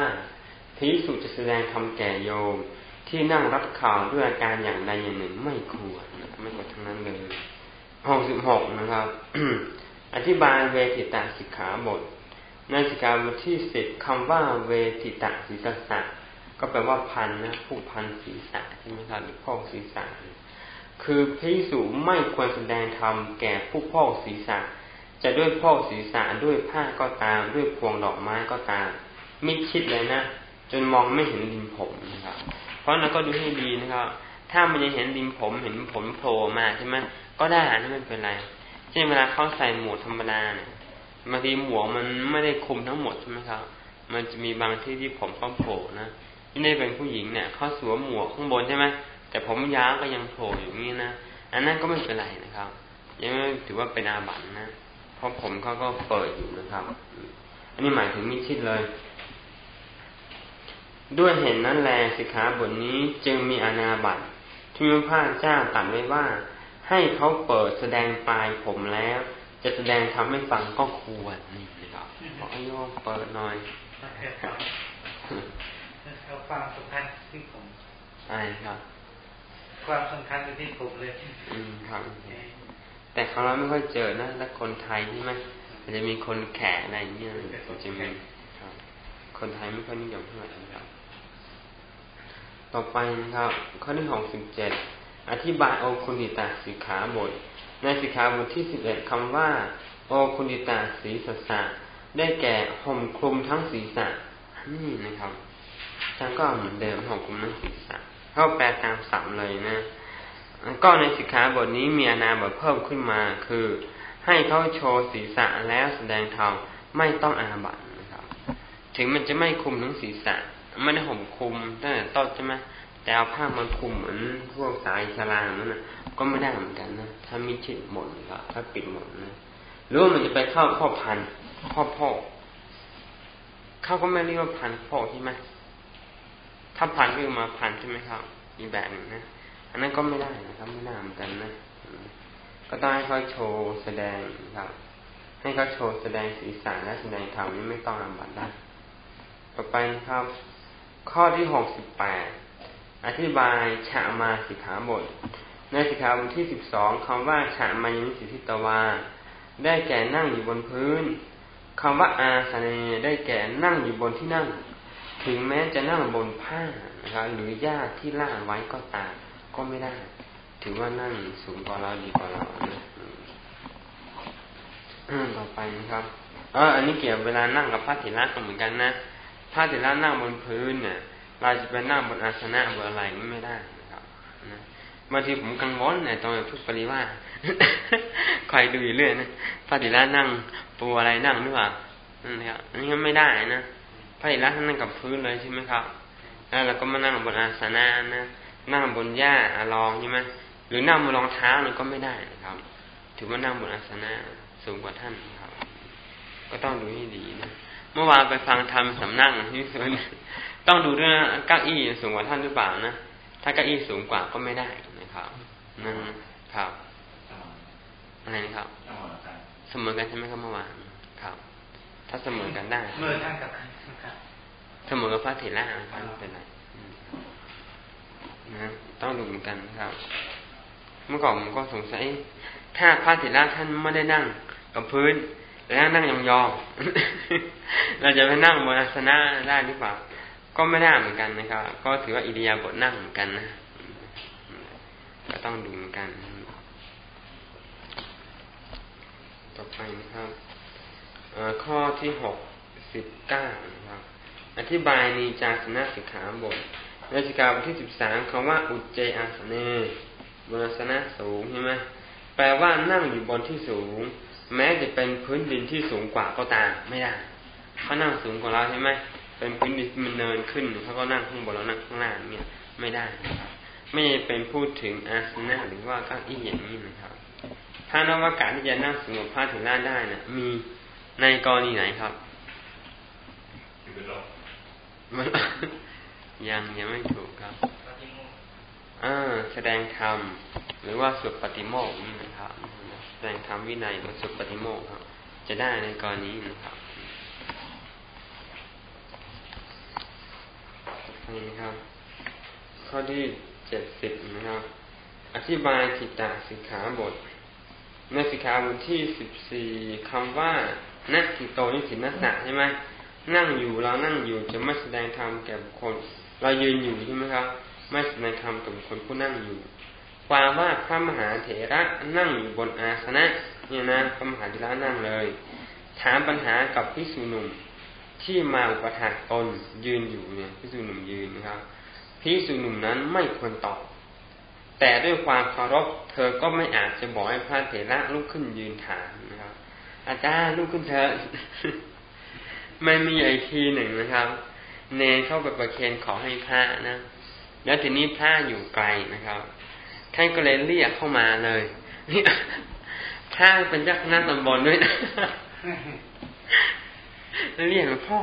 พิสุจะแสดงทำแก่โยมที่นั่งรับข่าวด้วยอาการอย่างใดอย่างหนึ่งไม่ควรไม่ควรทั้งนั้นเลยหกสิบหกนะครับ อธิบายเวทิตาสิกขาบท ในสิกขาบทที่สิบคำว่าเวทิตาศีรษะก็แปลว่าพันนะผู้พันศีรษะใช่ไหมครับหรือพ่อศีรษะคือพิสูไม่ควรแสดงธรรมแก่ผู้พ่อศีรษะ จะด้วยพ่อศีรษะด้วยผ้าก็ตาม ด้วยพวงดอกไม้ก็ตาม มิชิดเลยนะจนมองไม่เห็นดินผมนะครับ เพราะนั้นก็ดูให้ดีนะครับ ถ้ามันยังเห็นดินผมเห็นผมโผล่มาใช่ไหมก็ได้นั่นไม่เป็นไรเช่นเวลาเขาใส่หมวกธรรมดาเนี่ย บางทีหมวกมันไม่ได้คุมทั้งหมดใช่ไหมครับ มันจะมีบางที่ที่ผมเขาโผล่นะที่นี่เป็นผู้หญิงเนี่ยเขาสวมหมวกข้างบนใช่ไหมแต่ผมยาวก็ยังโผล่อยู่นี่นะอันนั้นก็ไม่เป็นไรนะครับ ยังไม่ถือว่าเป็นอาบัตินะเพราะผมเขาก็เปิดอยู่นะครับ อันนี้หมายถึงมิชิดเลย ด้วยเห็นนั้นแลสิกขาบทนี้จึงมีอนาบัตที่พระพเจ้าตรัสไว้ว่า ให้เขาเปิดแสดงปลายผมแล้ว จะแสดงทำให้ฟังก็ควรนี่นะครับบอกโยมเปิดหน่อยเขาความสำคัญที่ผมใช่ครับ ความสำคัญที่ผมเลย อืมครับ แต่ของเราไม่ค่อยเจอนะถ้าคนไทยใช่ไหมมันจะมีคนแขกอะไรอย่างเงี้ยจะมีคนไทยไม่ค่อยนิยมเท่าไหร่นะครับ ต่อไปนะครับ ข้อที่หกสิบเจ็ดอธิบายโอคุณิตาสิกขาบท ในสิกขาบทที่สิบเอ็ดคำว่า โอคุณิตาสีสัสะได้แก่ห่มคลุมทั้งศีรษะนี่นะครับฉันก็เหมือนเดิมห่มคลุมทั้งศีรษะเข้าแปลตามสัมเลยนะ ก็ในสิกขาบทนี้มีอนาบทเพิ่มขึ้นมา คือ ให้เขาโชว์ศีรษะแล้วแสดงธรรมไม่ต้องอาบัตนะครับ ถึงมันจะไม่คลุมทั้งศีรษะไม่ได้ห่มคลุมตั้งแต่ต้นใช่ไหม แต่เอาผ้ามาคุมเหมือนพวกสายชลานั่นนะก็ไม่ได้เหมือนกันนะถ้ามิชิดหมดก็ถ้าปิดหมดนะหรือว่ามันจะไปเข้าข้อพันข้อพ่อเขาก็ไม่เรียกว่าพันโพใช่ไหมถ้าพันก็มาพันใช่ไหมครับ อีกแบบหนึ่งนะอันนั้นก็ไม่ได้นะครับไม่น่าเหมือนกันนะก็ต้องให้เขาโชว์แสดงครับให้เขาโชว์แสดงสีสันและแสดงธรรมนี่ไม่ต้องลำบัดได้ ต่อไปนะครับ ข้อที่หกสิบแปด อธิบายฉะมาสิกขาบท ในสิกขาบทที่สิบสองคำว่าฉะมายิสิทิตวา ได้แก่นั่งอยู่บนพื้นคำว่าอาสเนได้แก่นั่งอยู่บนที่นั่ง ถึงแม้จะนั่งบนผ้านะครับหรือหญ้าที่ล่าไว้ก็ตามก็ไม่ได้ ถือว่านั่งสูงกว่าเราดีกว่าเรานะต่อไปนะครับเอออันนี้เกี่ยวเวลานั่งกับพระเถระก็เหมือนกันนะพระเถระนั่งบนพื้นเนี่ย เราจะไปนั่งบนอาสนะบนอะไรไม่ได้นะครับนะบางทีผมกังวลเนี่ยตอนพูดปริว่าคอยดูอยู่เรื่อยนะพระเถระนั่งปูอะไรนั่งหรือเปล่านะครับอันนี้ไม่ได้นะพระเถระท่านนั่งกับพื้นเลยใช่ไหมครับ แล้วเราก็มานั่งบนอาสนะนะนั่งบนหญ้าอารองใช่ไหมหรือนั่งบนรองเท้านี่ก็ไม่ได้นะครับ ถือว่านั่งบนอาสนะสูงกว่าท่านครับ ก็ต้องดูให้ดีนะเมื่อวานไปฟังธรรมสำนักที่สุด ต้องดูด้วยนะเก้าอี้สูงกว่าท่านหรือเปล่านะถ้าเก้าอี้สูงกว่าก็ไม่ได้นะครับนั่นครับอะไรนะครับ เสมอกันใช่ไหมครับเมื่อวานครับ ถ้าเสมอกันได้เมื่อท่านกับท่านครับเสมอกับพระเถระนะครับไม่เป็นไรนะต้องดูเหมือนกันครับ เมื่อก่อนผมก็สงสัยถ้าพระเถระท่านไม่ได้นั่งกับพื้นแล้วนั่งยองๆเราจะไปนั่งบนอาสนะได้หรือเปล่า ก็ไม่ได้เหมือนกันนะครับ ก็ถือว่าอิริยาบถนั่งเหมือนกันนะ ก็ต้องดูเหมือนกัน ต่อไปนะครับข้อที่หกสิบเก้านะครับ อธิบายนีจาสนะสิกขาบทในสิกาบทที่สิบสามคำว่าอุจเจอาสเนบนสนะสูงใช่ไหมแปลว่านั่งอยู่บนที่สูง แม้จะเป็นพื้นดินที่สูงกว่าก็ตามไม่ได้เขานั่งสูงกว่าเราใช่ไหม เป็นพื้นดินมันเนินขึ้นเขาก็นั่งข้างบนเรานั่งข้างล่างเนี่ยไม่ได้ ไม่เป็นพูดถึงอาสนะหรือว่าเก้าอี้อย่างนี้นะครับ ถ้านวากาศที่จะนั่งสูงกว่าพระถึงล่าได้นะมีในกรณีไหนครับยังยังไม่ถูกครับอ่าแสดงธรรมหรือว่าสุปฏิโมกนี่นะครับ แสดงธรรมวินัยหรือสุปฏิโมกครับ จะได้ในกรณีนะครับ นี่ครับ ข้อที่เจ็ดสิบนะครับ อธิบายกิตาสิกขาบท ในสิกขาบทที่สิบสี่คำว่านักกิโตนิสินัสสะใช่ไหมนั่งอยู่เรานั่งอยู่จะไม่แสดงธรรมแก่บุคคล เรายืนอยู่ใช่ไหมครับ ไม่แสดงธรรมกับบุคคลผู้นั่งอยู่ ความว่าพระมหาเถระนั่งอยู่บนอาสนะเนี่ยนะพระมหาเถระนั่งเลย ถามปัญหากับพิสุนุ่ม ที่มาอุปถัมภ์ตนยืนอยู่เนี่ยพิสุนุ่มยืนนะครับพิสุนุ่มนั้นไม่ควรตอบแต่ด้วยความเคารพเธอก็ไม่อาจจะบอกให้พระเถระลุกขึ้นยืนถามนะครับ อาจารย์ลุกขึ้นเถอะไม่มีไอทีหนึ่งนะครับ เนเข้าไปประเคนขอให้พระนะ แล้วทีนี้พระอยู่ไกลนะครับท่านก็เลยเรียกเข้ามาเลยนี่พระเป็นยักษ์หน้าตำบลด้วยนะ เรียกหลวงพ่อ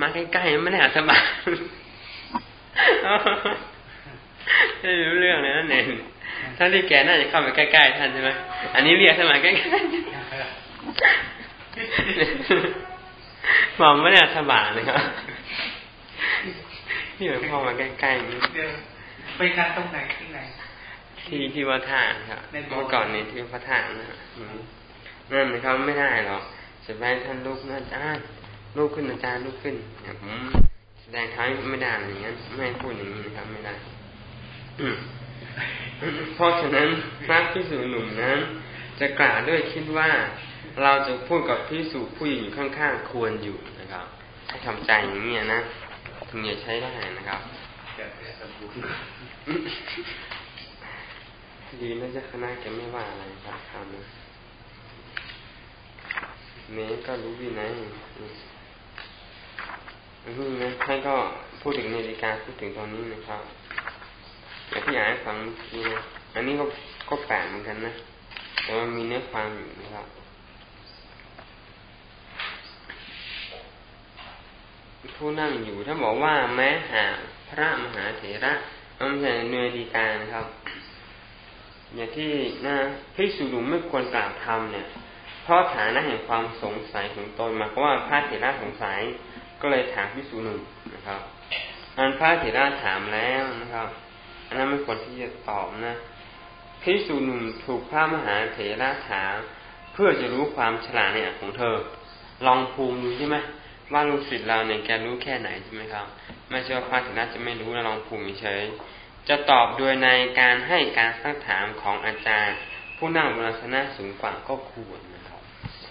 มาใกล้ๆไม่ได้อธิบายไม่รู้เรื่องเลยนั่นเองท่านที่แกน่าจะเข้าไปใกล้ๆท่านใช่ไหมอันนี้เรียกเข้ามาใกล้ๆมองไม่ได้สบายเลยครับที่หลวงพ่อมาใกล้ๆนี่ไปกันตรงไหนที่ไหนที่ที่วัดท่าครับเมื่อก่อนนี้ที่พระท่านะนั่นนะครับไม่ได้หรอกจะไปท่านลูกนะอาจารย์ ลูกขึ้นอาจารย์ลูกขึ้นเนี่ยผมแสดงท้ายไม่ได้อย่างนี้ไม่พูดอย่างนี้นะครับไม่ได้เพราะฉะนั้นพระพิสุหนุ่มนั้น จะกล่าวด้วยคิดว่าเราจะพูดกับพิสูจผู้อยู่ข้างๆควรอยู่นะครับให้ทำใจอย่างนี้นะถึงจะใช้ได้นะครับดีนะจะคณะแกไม่ว่าอะไรครับคำนี้เนี้ก็รู้วินัย นี่นะท่านก็พูดถึงนาฬิกาพูดถึงตอนนี้นะครับอย่างที่อยากให้ฟังทีนะอันนี้ก็ก็แปลกเหมือนกันนะแต่ว่ามีเนื้อความอยู่นะครับผู้นั่งอยู่ถ้าบอกว่าแม้หาพระมหาเถระอันเป็นเนยดีการครับ อย่างที่นะพิสุดุไม่ควรกล่าวทำเนี่ย เพราะฐานะแห่งความสงสัยของตนมาเพราะว่าพระเถระสงสัย ก็เลยถามพิสุหนุ่มนะครับอันพระเถระถามแล้วนะครับ อันนั้นไม่ควรที่จะตอบนะพิสุหนุ่มถูกพระมหาเถระถามเพื่อจะรู้ความฉลาดในอัของเธอ ลองภูมิดูใช่ไหมว่าลูกศิษย์เราเนี่ยแกรู้แค่ไหนใช่ไหมครับ ไม่ใช่ว่าพระเถระจะไม่รู้นะลองภูมิเฉยจะตอบโดยในการให้การซักถามของอาจารย์ ผู้นั่งบนอาสนะสูงกว่าก็ควรนะครับ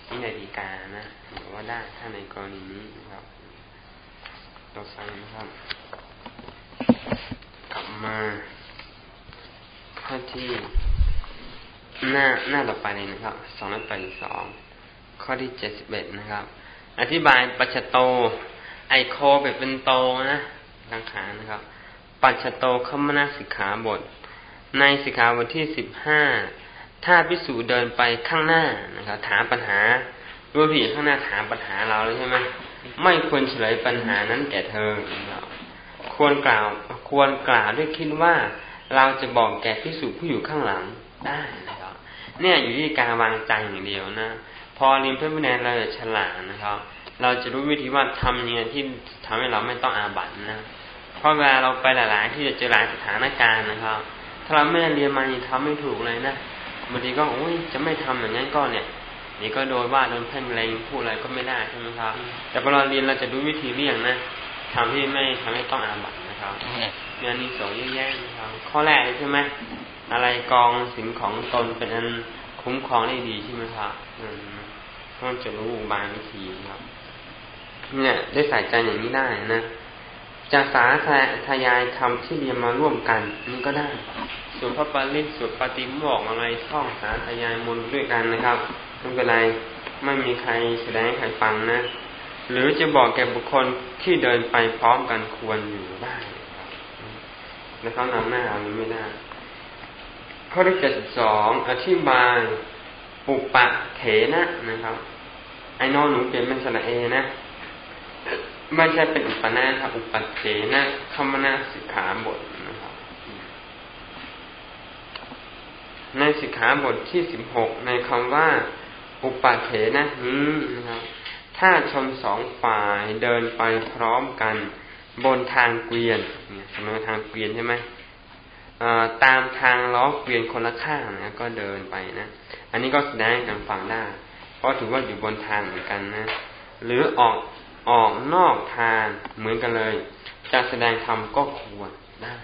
นี่ในดีการนะถือว่าได้ถ้าในกรณีนี้ ต่อไปนะครับ กลับมาข้อที่ หน้าหน้าต่อไปเลยนะครับสองร้อยแปดสองข้อที่เจ็ดสิบเอ็ดนะครับ อธิบายปัจจโต ไอโคแบบเป็นโตนะลังขานะครับ ปัจจโตขมนาสิกขาบท ในสิกขาบทที่สิบห้าถ้าพิสูจเดินไปข้างหน้านะครับ ถามปัญหาด้วยผีข้างหน้าถามปัญหาเราเลยใช่ไหม ไม่ควรเฉลยปัญหานั้นแก่เธอ ควรกล่าว ควรกล่าวด้วยคิดว่า เราจะบอกแก่พิสูจผู้อยู่ข้างหลังได้นะครับเนี่ยอยู่ที่การวางใจอย่างเดียวนะ พอเรียนเพื่อนแนเราจะฉลาดนะครับ เราจะรู้วิธีว่าทำยังไงที่ทำให้เราไม่ต้องอาบัตนะ เพราะเวลาเราไปหลายๆที่จะเจอหลายสถานการณ์นะครับ ถ้าเราไม่เรียนมานี่ทำไม่ถูกเลยนะบางทีก็โอ้ยจะไม่ทำอย่างนั้นก็เนี่ย นี่ก็โดนว่าโดนเพ่งเลงพูดอะไรก็ไม่ได้ใช่ไหมครับ แต่พอเราเรียนเราจะรู้วิธีเลี่ยงนะทำที่ไม่ทำให้ต้องอาบัตนะครับเนี่ยนี่สองแยะๆนะครับ ข้อแรกเลยใช่ไหมอะไรกองสินของตนเป็นอันคุ้มครองได้ดีใช่ไหมครับอืมก็จะรู้อุบายวิธีครับ เนี่ยได้ใส่ใจอย่างนี้ได้นะจะสาทายายคำที่เรียนมาร่วมกันนี่ก็ได้ ส่วนพระปาริส่วนปฏิโมกอะไรท่องสาทายายมนด้วยกันนะครับ ไม่เป็นไรไม่มีใครแสดงให้ใครฟังนะ หรือจะบอกแก่บุคคลที่เดินไปพร้อมกันควรอยู่ได้ครับแล้วเขานำหน้าเอานี้ไม่ได้ข้อที่เจ็ดสิบสองอธิบายปุปะเถนะนะครับ ไอ้นอนหนูเปลี่ยนเป็นสระเอนะไม่ใช่เป็นอุปนาครับอุปเถนะคมนาสิกขาบทนะครับ ในสิกขาบทที่สิบหกในคำว่า อุปเถนะนี้นะครับถ้าชนสองฝ่ายเดินไปพร้อมกัน บนทางเกวียนเนี่ยสมัยทางเกวียนใช่ไหมตามทางล้อเกวียนคนละข้างนะก็เดินไปนะ อันนี้ก็แสดงกันฟังได้ เพราะถือว่าอยู่บนทางเหมือนกันนะ หรือออกออกนอกทางเหมือนกันเลย จะแสดงธรรมก็ควรได้